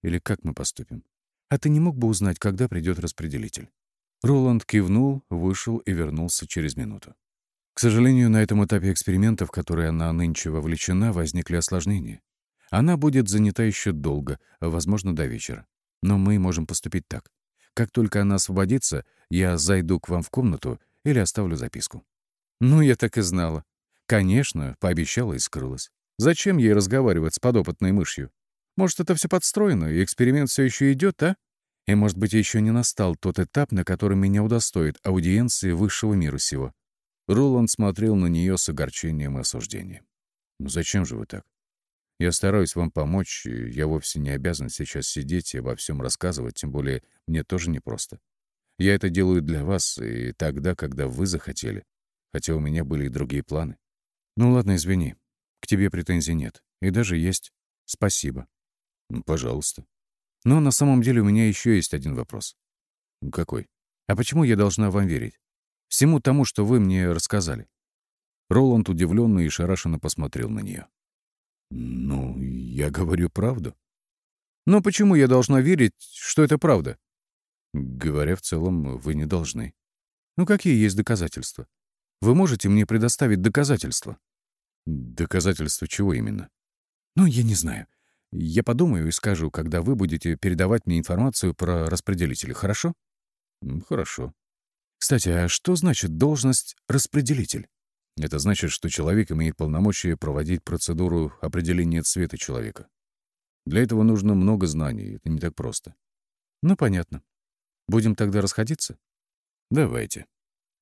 Или как мы поступим? А ты не мог бы узнать, когда придет распределитель? Роланд кивнул, вышел и вернулся через минуту. К сожалению, на этом этапе эксперимента, в который она нынче вовлечена, возникли осложнения. Она будет занята еще долго, возможно, до вечера. Но мы можем поступить так. Как только она освободится, я зайду к вам в комнату или оставлю записку». «Ну, я так и знала». «Конечно», — пообещала и скрылась. «Зачем ей разговаривать с подопытной мышью? Может, это все подстроено, и эксперимент все еще идет, а? И, может быть, еще не настал тот этап, на котором меня удостоит аудиенции высшего мира сего». Роланд смотрел на нее с огорчением и осуждением. «Ну зачем же вы так? Я стараюсь вам помочь, и я вовсе не обязан сейчас сидеть и обо всем рассказывать, тем более мне тоже непросто. Я это делаю для вас и тогда, когда вы захотели. Хотя у меня были и другие планы. Ну ладно, извини. К тебе претензий нет. И даже есть. Спасибо. Пожалуйста. Но на самом деле у меня еще есть один вопрос. Какой? А почему я должна вам верить? Всему тому, что вы мне рассказали. Роланд удивленно и шарашенно посмотрел на нее. «Ну, я говорю правду». «Но почему я должна верить, что это правда?» «Говоря в целом, вы не должны». «Ну, какие есть доказательства? Вы можете мне предоставить доказательства?» «Доказательства чего именно?» «Ну, я не знаю. Я подумаю и скажу, когда вы будете передавать мне информацию про распределители, хорошо?» «Хорошо». «Кстати, а что значит должность распределитель?» Это значит, что человек имеет полномочия проводить процедуру определения цвета человека. Для этого нужно много знаний, это не так просто. Ну, понятно. Будем тогда расходиться? Давайте.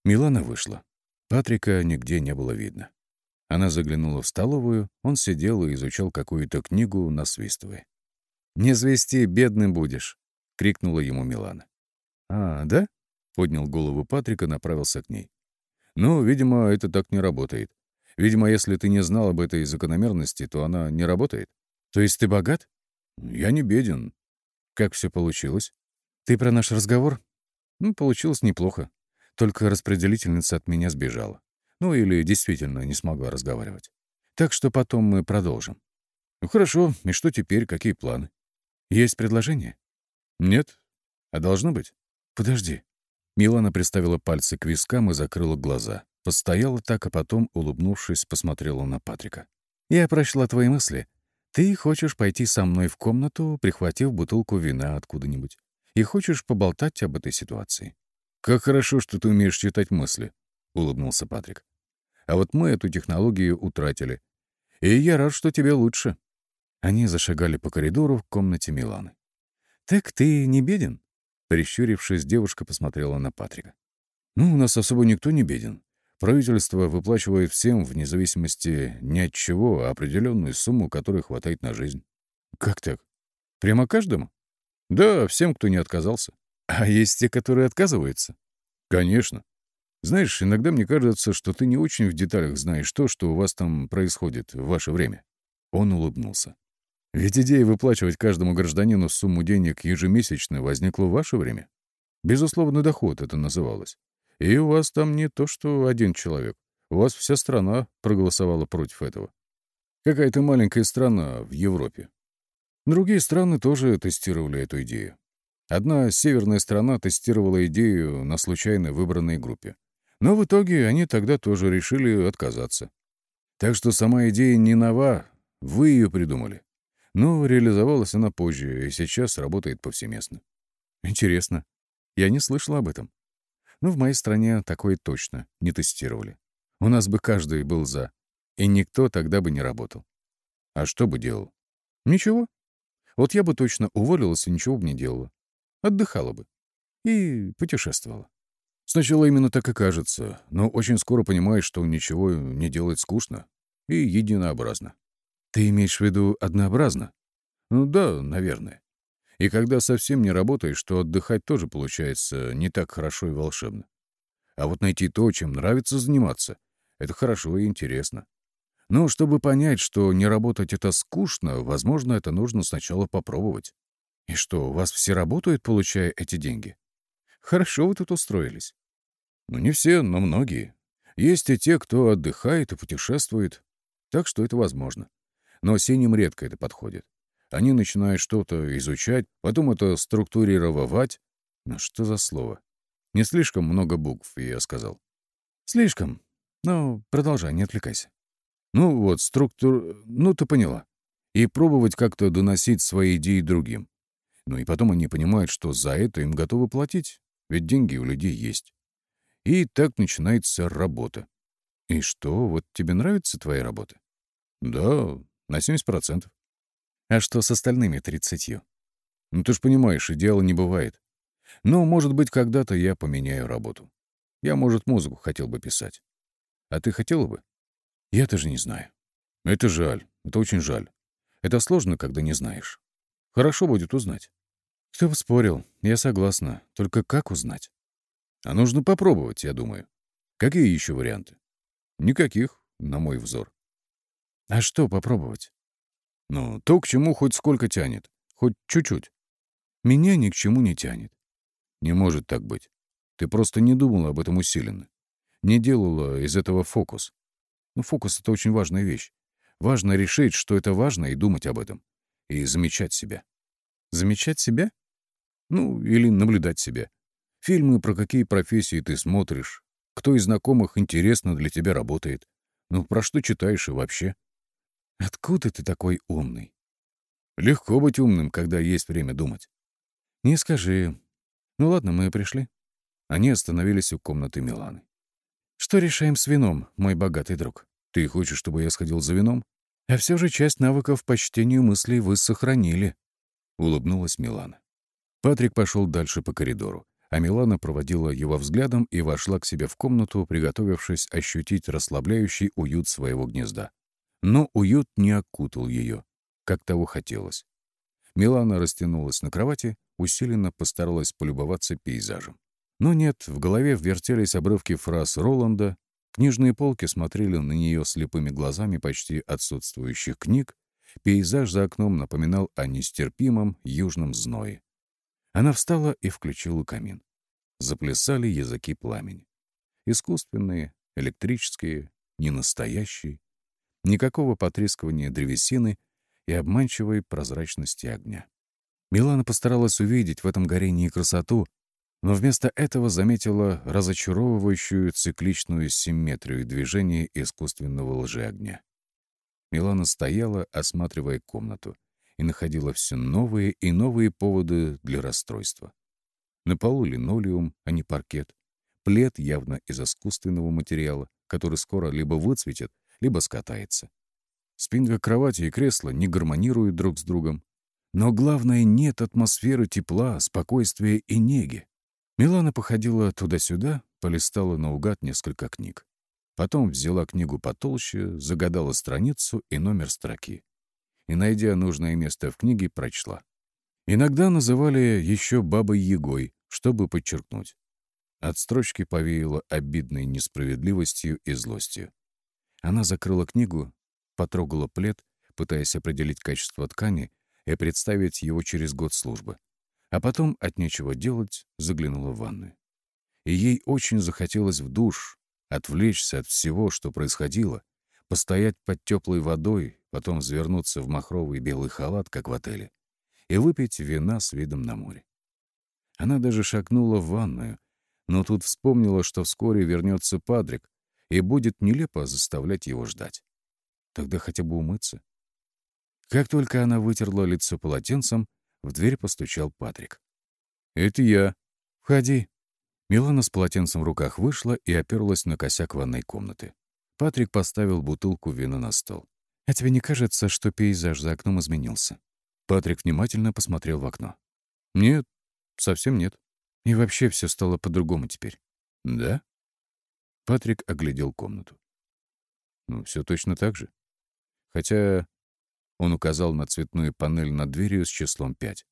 Милана вышла. Патрика нигде не было видно. Она заглянула в столовую, он сидел и изучал какую-то книгу, насвистывая. «Не звести, бедным будешь!» — крикнула ему Милана. «А, да?» — поднял голову Патрика, направился к ней. «Ну, видимо, это так не работает. Видимо, если ты не знал об этой закономерности, то она не работает. То есть ты богат? Я не беден. Как все получилось? Ты про наш разговор? Ну, получилось неплохо. Только распределительница от меня сбежала. Ну, или действительно не смогла разговаривать. Так что потом мы продолжим. Ну, хорошо. И что теперь? Какие планы? Есть предложение? Нет. А должно быть? Подожди. Милана приставила пальцы к вискам и закрыла глаза. Постояла так, а потом, улыбнувшись, посмотрела на Патрика. «Я прочла твои мысли. Ты хочешь пойти со мной в комнату, прихватив бутылку вина откуда-нибудь, и хочешь поболтать об этой ситуации». «Как хорошо, что ты умеешь читать мысли», — улыбнулся Патрик. «А вот мы эту технологию утратили. И я рад, что тебе лучше». Они зашагали по коридору в комнате Миланы. «Так ты не беден?» Прищурившись, девушка посмотрела на Патрика. «Ну, у нас особо никто не беден. Правительство выплачивает всем, вне зависимости ни от чего, определенную сумму, которой хватает на жизнь». «Как так? Прямо каждому?» «Да, всем, кто не отказался». «А есть те, которые отказываются?» «Конечно. Знаешь, иногда мне кажется, что ты не очень в деталях знаешь то, что у вас там происходит в ваше время». Он улыбнулся. Ведь идея выплачивать каждому гражданину сумму денег ежемесячно возникла в ваше время. Безусловно, доход это называлось. И у вас там не то, что один человек. У вас вся страна проголосовала против этого. Какая-то маленькая страна в Европе. Другие страны тоже тестировали эту идею. Одна северная страна тестировала идею на случайно выбранной группе. Но в итоге они тогда тоже решили отказаться. Так что сама идея не нова, вы ее придумали. Но реализовалась она позже и сейчас работает повсеместно. Интересно. Я не слышал об этом. Но в моей стране такое точно не тестировали. У нас бы каждый был за. И никто тогда бы не работал. А что бы делал? Ничего. Вот я бы точно уволилась и ничего бы не делала. Отдыхала бы. И путешествовала. Сначала именно так и кажется, но очень скоро понимаешь, что ничего не делать скучно и единообразно. Ты имеешь в виду однообразно? Ну да, наверное. И когда совсем не работаешь, то отдыхать тоже получается не так хорошо и волшебно. А вот найти то, чем нравится заниматься, это хорошо и интересно. Но чтобы понять, что не работать — это скучно, возможно, это нужно сначала попробовать. И что, у вас все работают, получая эти деньги? Хорошо вы тут устроились. Ну, не все, но многие. Есть и те, кто отдыхает и путешествует. Так что это возможно. Но синим редко это подходит. Они начинают что-то изучать, потом это структурировать. Ну что за слово? Не слишком много букв, я сказал. Слишком. Ну, продолжай, не отвлекайся. Ну вот, структур... Ну, ты поняла. И пробовать как-то доносить свои идеи другим. Ну и потом они понимают, что за это им готовы платить, ведь деньги у людей есть. И так начинается работа. И что, вот тебе нравится твоя работа? Да, на 70%. А что с остальными 30? Ну, ты ж понимаешь, идеала не бывает. Но, может быть, когда-то я поменяю работу. Я, может, музыку хотел бы писать. А ты хотела бы? Я тоже не знаю. Это жаль. Это очень жаль. Это сложно, когда не знаешь. Хорошо будет узнать. Кто спорил, я согласна. Только как узнать? А нужно попробовать, я думаю. Какие еще варианты? Никаких, на мой взор. А что попробовать? Ну, то, к чему хоть сколько тянет. Хоть чуть-чуть. Меня ни к чему не тянет. Не может так быть. Ты просто не думала об этом усиленно. Не делала из этого фокус. Ну, фокус — это очень важная вещь. Важно решить, что это важно, и думать об этом. И замечать себя. Замечать себя? Ну, или наблюдать себя. Фильмы про какие профессии ты смотришь, кто из знакомых интересно для тебя работает. Ну, про что читаешь и вообще. Откуда ты такой умный? Легко быть умным, когда есть время думать. Не скажи. Ну ладно, мы пришли. Они остановились у комнаты Миланы. Что решаем с вином, мой богатый друг? Ты хочешь, чтобы я сходил за вином? А все же часть навыков по чтению мыслей вы сохранили. Улыбнулась Милана. Патрик пошел дальше по коридору, а Милана проводила его взглядом и вошла к себе в комнату, приготовившись ощутить расслабляющий уют своего гнезда. Но уют не окутал ее, как того хотелось. Милана растянулась на кровати, усиленно постаралась полюбоваться пейзажем. Но нет, в голове вертелись обрывки фраз Роланда, книжные полки смотрели на нее слепыми глазами почти отсутствующих книг, пейзаж за окном напоминал о нестерпимом южном зное. Она встала и включила камин. Заплясали языки пламени. Искусственные, электрические, ненастоящие. Никакого потрескивания древесины и обманчивой прозрачности огня. Милана постаралась увидеть в этом горении красоту, но вместо этого заметила разочаровывающую цикличную симметрию движения искусственного лжеогня. Милана стояла, осматривая комнату, и находила все новые и новые поводы для расстройства. На полу линолеум, а не паркет. Плед явно из искусственного материала, который скоро либо выцветет, либо скатается. Спинка кровати и кресла не гармонируют друг с другом. Но главное, нет атмосферы тепла, спокойствия и неги. Милана походила туда-сюда, полистала наугад несколько книг. Потом взяла книгу потолще, загадала страницу и номер строки. И, найдя нужное место в книге, прочла. Иногда называли еще «бабой-ягой», чтобы подчеркнуть. От строчки повеяло обидной несправедливостью и злостью. Она закрыла книгу потрогала плед, пытаясь определить качество ткани и представить его через год службы. А потом, от нечего делать, заглянула в ванную. И ей очень захотелось в душ, отвлечься от всего, что происходило, постоять под теплой водой, потом завернуться в махровый белый халат, как в отеле, и выпить вина с видом на море. Она даже шагнула в ванную, но тут вспомнила, что вскоре вернется Падрик, и будет нелепо заставлять его ждать. Тогда хотя бы умыться. Как только она вытерла лицо полотенцем, в дверь постучал Патрик. «Это я. Входи». Милана с полотенцем в руках вышла и оперлась на косяк ванной комнаты. Патрик поставил бутылку вина на стол. «А тебе не кажется, что пейзаж за окном изменился?» Патрик внимательно посмотрел в окно. «Нет, совсем нет. И вообще все стало по-другому теперь». «Да?» Патрик оглядел комнату. «Ну, все точно так же. Хотя он указал на цветную панель над дверью с числом 5.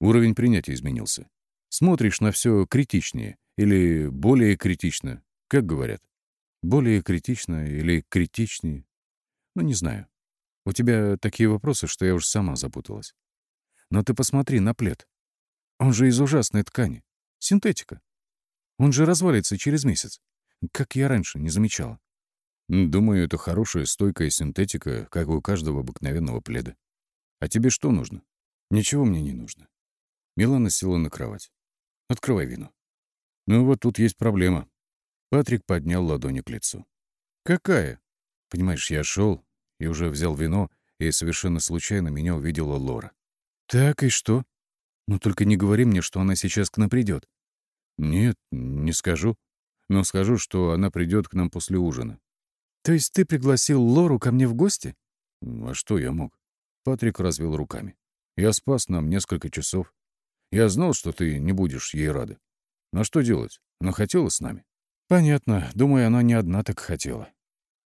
Уровень принятия изменился. Смотришь на все критичнее или более критично, как говорят. Более критично или критичнее. Ну, не знаю. У тебя такие вопросы, что я уж сама запуталась. Но ты посмотри на плед. Он же из ужасной ткани. Синтетика. Он же развалится через месяц. Как я раньше не замечала. Думаю, это хорошая, стойкая синтетика, как у каждого обыкновенного пледа. А тебе что нужно? Ничего мне не нужно. Милана села на кровать. Открывай вино. Ну вот тут есть проблема. Патрик поднял ладони к лицу. Какая? Понимаешь, я шел и уже взял вино, и совершенно случайно меня увидела Лора. Так и что? Ну только не говори мне, что она сейчас к нам придет. Нет, не скажу. Но скажу, что она придет к нам после ужина. То есть ты пригласил Лору ко мне в гости? А что я мог? Патрик развел руками. Я спас нам несколько часов. Я знал, что ты не будешь ей рада. Но что делать? Она хотела с нами. Понятно. Думаю, она не одна так хотела.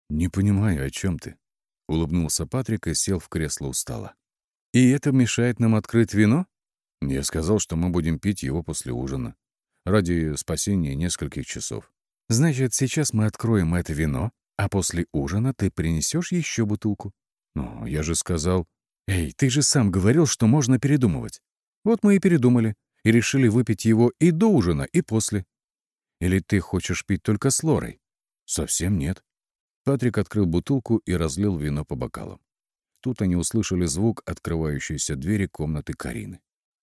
Не понимаю, о чем ты. Улыбнулся Патрик и сел в кресло у стола. И это мешает нам открыть вино? Я сказал, что мы будем пить его после ужина. ради спасения нескольких часов. Значит, сейчас мы откроем это вино, а после ужина ты принесешь еще бутылку. Ну, я же сказал... Эй, ты же сам говорил, что можно передумывать. Вот мы и передумали, и решили выпить его и до ужина, и после. Или ты хочешь пить только с Лорой? Совсем нет. Патрик открыл бутылку и разлил вино по бокалам. Тут они услышали звук открывающейся двери комнаты Карины.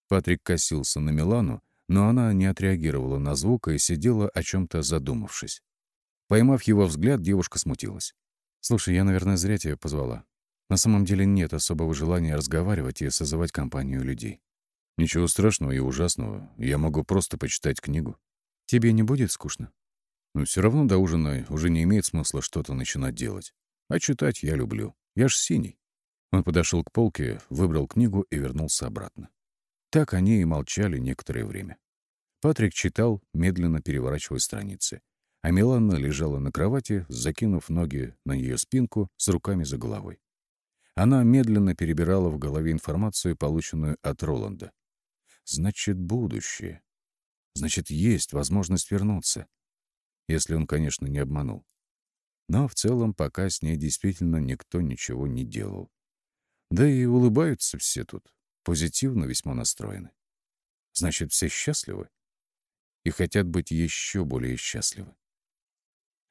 Патрик косился на Милану, но она не отреагировала на звук и сидела о чем-то задумавшись. Поймав его взгляд, девушка смутилась. «Слушай, я, наверное, зря тебя позвала. На самом деле нет особого желания разговаривать и созывать компанию людей». «Ничего страшного и ужасного. Я могу просто почитать книгу». «Тебе не будет скучно?» «Но все равно до ужина уже не имеет смысла что-то начинать делать. А читать я люблю. Я ж синий». Он подошел к полке, выбрал книгу и вернулся обратно. Так они и молчали некоторое время. Патрик читал, медленно переворачивая страницы, а Милана лежала на кровати, закинув ноги на ее спинку с руками за головой. Она медленно перебирала в голове информацию, полученную от Роланда. Значит, будущее. Значит, есть возможность вернуться. Если он, конечно, не обманул. Но в целом пока с ней действительно никто ничего не делал. Да и улыбаются все тут, позитивно весьма настроены. Значит, все счастливы и хотят быть еще более счастливы.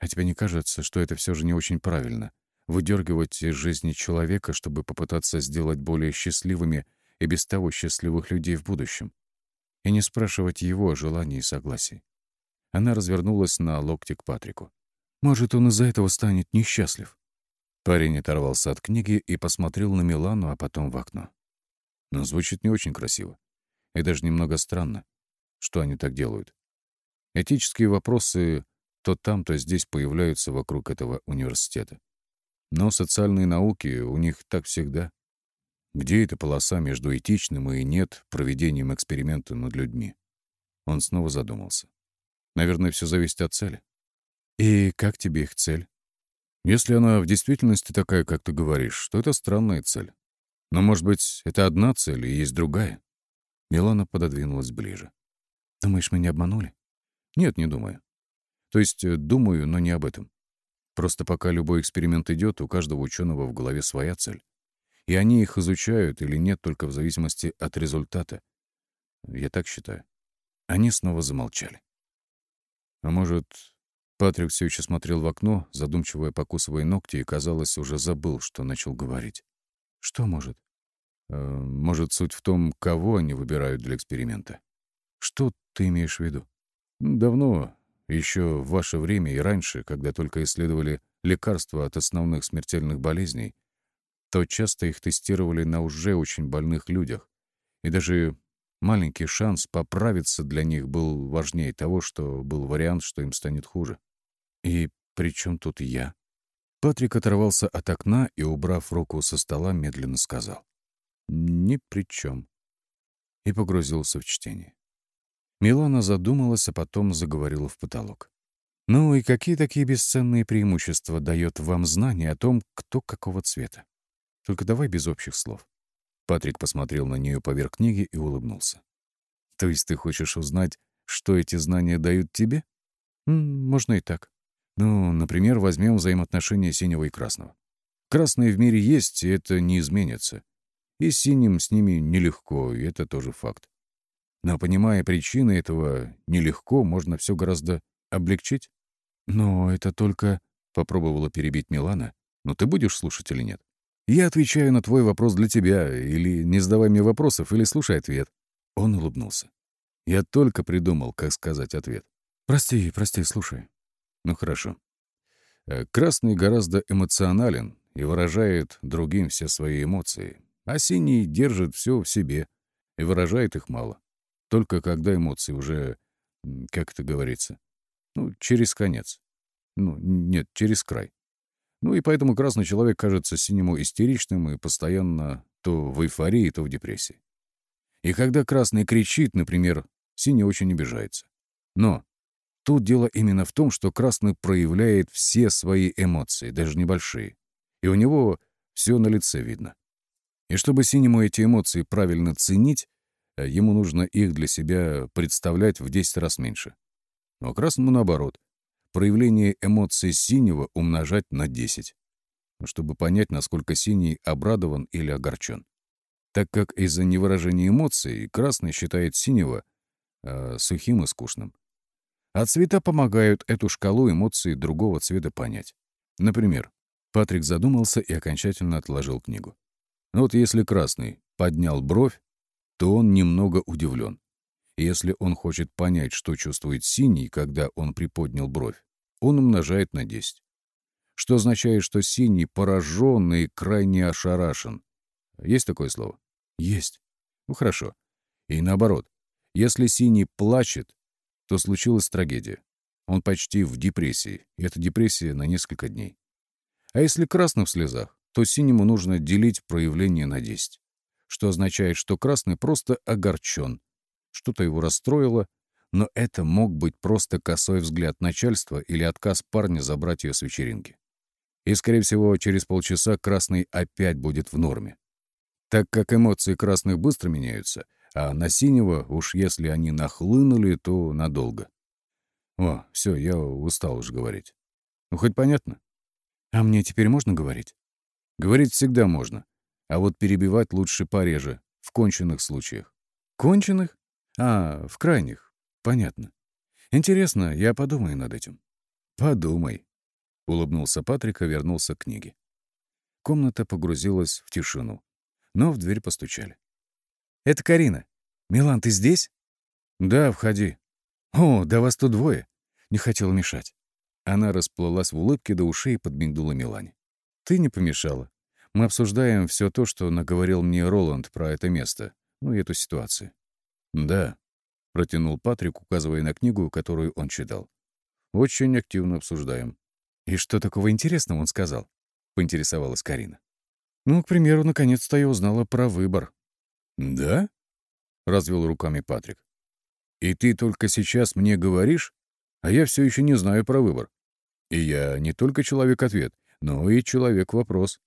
А тебе не кажется, что это все же не очень правильно — выдергивать из жизни человека, чтобы попытаться сделать более счастливыми и без того счастливых людей в будущем, и не спрашивать его о желании и согласии? Она развернулась на локте к Патрику. Может, он из-за этого станет несчастлив. Парень оторвался от книги и посмотрел на Милану, а потом в окно. Но звучит не очень красиво. И даже немного странно, что они так делают. Этические вопросы то там, то здесь появляются вокруг этого университета. Но социальные науки у них так всегда. Где эта полоса между этичным и нет проведением эксперимента над людьми? Он снова задумался. Наверное, все зависит от цели. И как тебе их цель? Если она в действительности такая, как ты говоришь, то это странная цель. Но, может быть, это одна цель и есть другая? Милана пододвинулась ближе. Думаешь, мы не обманули? Нет, не думаю. То есть э, думаю, но не об этом. Просто пока любой эксперимент идет, у каждого ученого в голове своя цель. И они их изучают или нет только в зависимости от результата. Я так считаю. Они снова замолчали. А может, Патрик все еще смотрел в окно, задумчиво покусывая ногти, и, казалось, уже забыл, что начал говорить. Что может? Э, может, суть в том, кого они выбирают для эксперимента. Что ты имеешь в виду? Давно, еще в ваше время и раньше, когда только исследовали лекарства от основных смертельных болезней, то часто их тестировали на уже очень больных людях. И даже Маленький шанс поправиться для них был важнее того, что был вариант, что им станет хуже. И при чем тут я? Патрик оторвался от окна и, убрав руку со стола, медленно сказал. «Ни при чем». И погрузился в чтение. Милана задумалась, а потом заговорила в потолок. «Ну и какие такие бесценные преимущества дает вам знание о том, кто какого цвета? Только давай без общих слов. Патрик посмотрел на нее поверх книги и улыбнулся. «То есть ты хочешь узнать, что эти знания дают тебе?» «Можно и так. Ну, например, возьмем взаимоотношения синего и красного. Красные в мире есть, и это не изменится. И синим с ними нелегко, и это тоже факт. Но понимая причины этого нелегко, можно все гораздо облегчить. Но это только... — попробовала перебить Милана. Но ты будешь слушать или нет? Я отвечаю на твой вопрос для тебя, или не задавай мне вопросов, или слушай ответ». Он улыбнулся. Я только придумал, как сказать ответ. «Прости, прости, слушай». «Ну хорошо. Э, красный гораздо эмоционален и выражает другим все свои эмоции, а синий держит все в себе и выражает их мало. Только когда эмоции уже, как это говорится, ну, через конец. Ну, нет, через край. Ну и поэтому красный человек кажется синему истеричным и постоянно то в эйфории, то в депрессии. И когда красный кричит, например, синий очень обижается. Но тут дело именно в том, что красный проявляет все свои эмоции, даже небольшие. И у него все на лице видно. И чтобы синему эти эмоции правильно ценить, э, ему нужно их для себя представлять в 10 раз меньше. Но красному наоборот. Проявление эмоций синего умножать на 10, чтобы понять, насколько синий обрадован или огорчен. Так как из-за невыражения эмоций красный считает синего э, сухим и скучным. А цвета помогают эту шкалу эмоций другого цвета понять. Например, Патрик задумался и окончательно отложил книгу. Вот если красный поднял бровь, то он немного удивлен. Если он хочет понять, что чувствует синий, когда он приподнял бровь, он умножает на 10. Что означает, что синий поражен и крайне ошарашен. Есть такое слово? Есть. Ну хорошо. И наоборот. Если синий плачет, то случилась трагедия. Он почти в депрессии, и эта депрессия на несколько дней. А если красный в слезах, то синему нужно делить проявление на 10, что означает, что красный просто огорчен, что-то его расстроило, но это мог быть просто косой взгляд начальства или отказ парня забрать ее с вечеринки. И, скорее всего, через полчаса красный опять будет в норме. Так как эмоции красных быстро меняются, а на синего, уж если они нахлынули, то надолго. О, все, я устал уж говорить. Ну, хоть понятно? А мне теперь можно говорить? Говорить всегда можно. А вот перебивать лучше пореже, в конченных случаях. Конченых? А, в крайних. Понятно. Интересно, я подумаю над этим. Подумай. Улыбнулся Патрик и вернулся к книге. Комната погрузилась в тишину, но в дверь постучали. «Это Карина. Милан, ты здесь?» «Да, входи». «О, да вас тут двое. Не хотела мешать». Она расплылась в улыбке до ушей и подмигнула Милане. «Ты не помешала. Мы обсуждаем все то, что наговорил мне Роланд про это место, ну и эту ситуацию». «Да», — протянул Патрик, указывая на книгу, которую он читал. «Очень активно обсуждаем». «И что такого интересного он сказал?» — поинтересовалась Карина. «Ну, к примеру, наконец-то я узнала про выбор». «Да?» — развел руками Патрик. «И ты только сейчас мне говоришь, а я все еще не знаю про выбор. И я не только человек-ответ, но и человек-вопрос.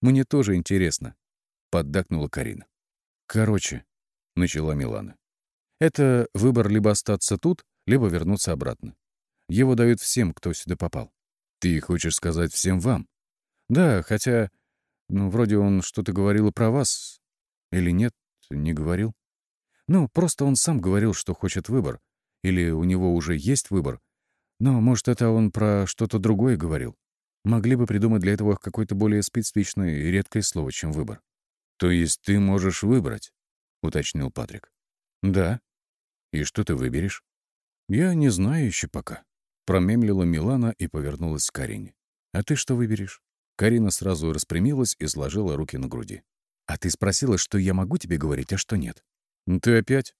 Мне тоже интересно», — поддакнула Карина. «Короче», — начала Милана, — «это выбор либо остаться тут, либо вернуться обратно. Его дают всем, кто сюда попал. Ты хочешь сказать всем вам? Да, хотя, ну, вроде он что-то говорил про вас. Или нет, не говорил. Ну, просто он сам говорил, что хочет выбор. Или у него уже есть выбор. Но, может, это он про что-то другое говорил. Могли бы придумать для этого какое-то более специфичное и редкое слово, чем выбор. «То есть ты можешь выбрать?» — уточнил Патрик. «Да». «И что ты выберешь?» «Я не знаю еще пока». Промемлила Милана и повернулась к Карине. «А ты что выберешь?» Карина сразу распрямилась и сложила руки на груди. «А ты спросила, что я могу тебе говорить, а что нет?» «Ты опять?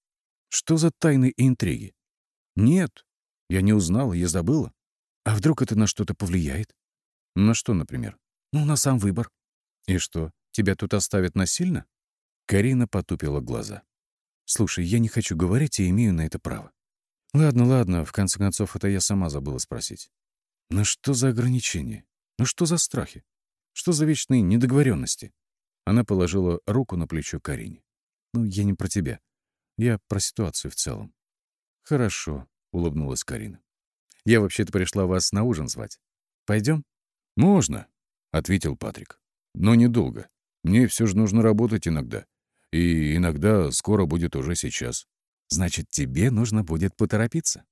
Что за тайны и интриги?» «Нет, я не узнала, я забыла. А вдруг это на что-то повлияет?» «На что, например?» «Ну, на сам выбор». «И что, тебя тут оставят насильно?» Карина потупила глаза. «Слушай, я не хочу говорить и имею на это право. Ладно, ладно, в конце концов, это я сама забыла спросить. Но что за ограничения? Ну что за страхи? Что за вечные недоговоренности? Она положила руку на плечо Карине. Ну, я не про тебя. Я про ситуацию в целом. Хорошо, улыбнулась Карина. Я вообще-то пришла вас на ужин звать. Пойдем? Можно, ответил Патрик. Но недолго. Мне все же нужно работать иногда. И иногда скоро будет уже сейчас. Значит, тебе нужно будет поторопиться.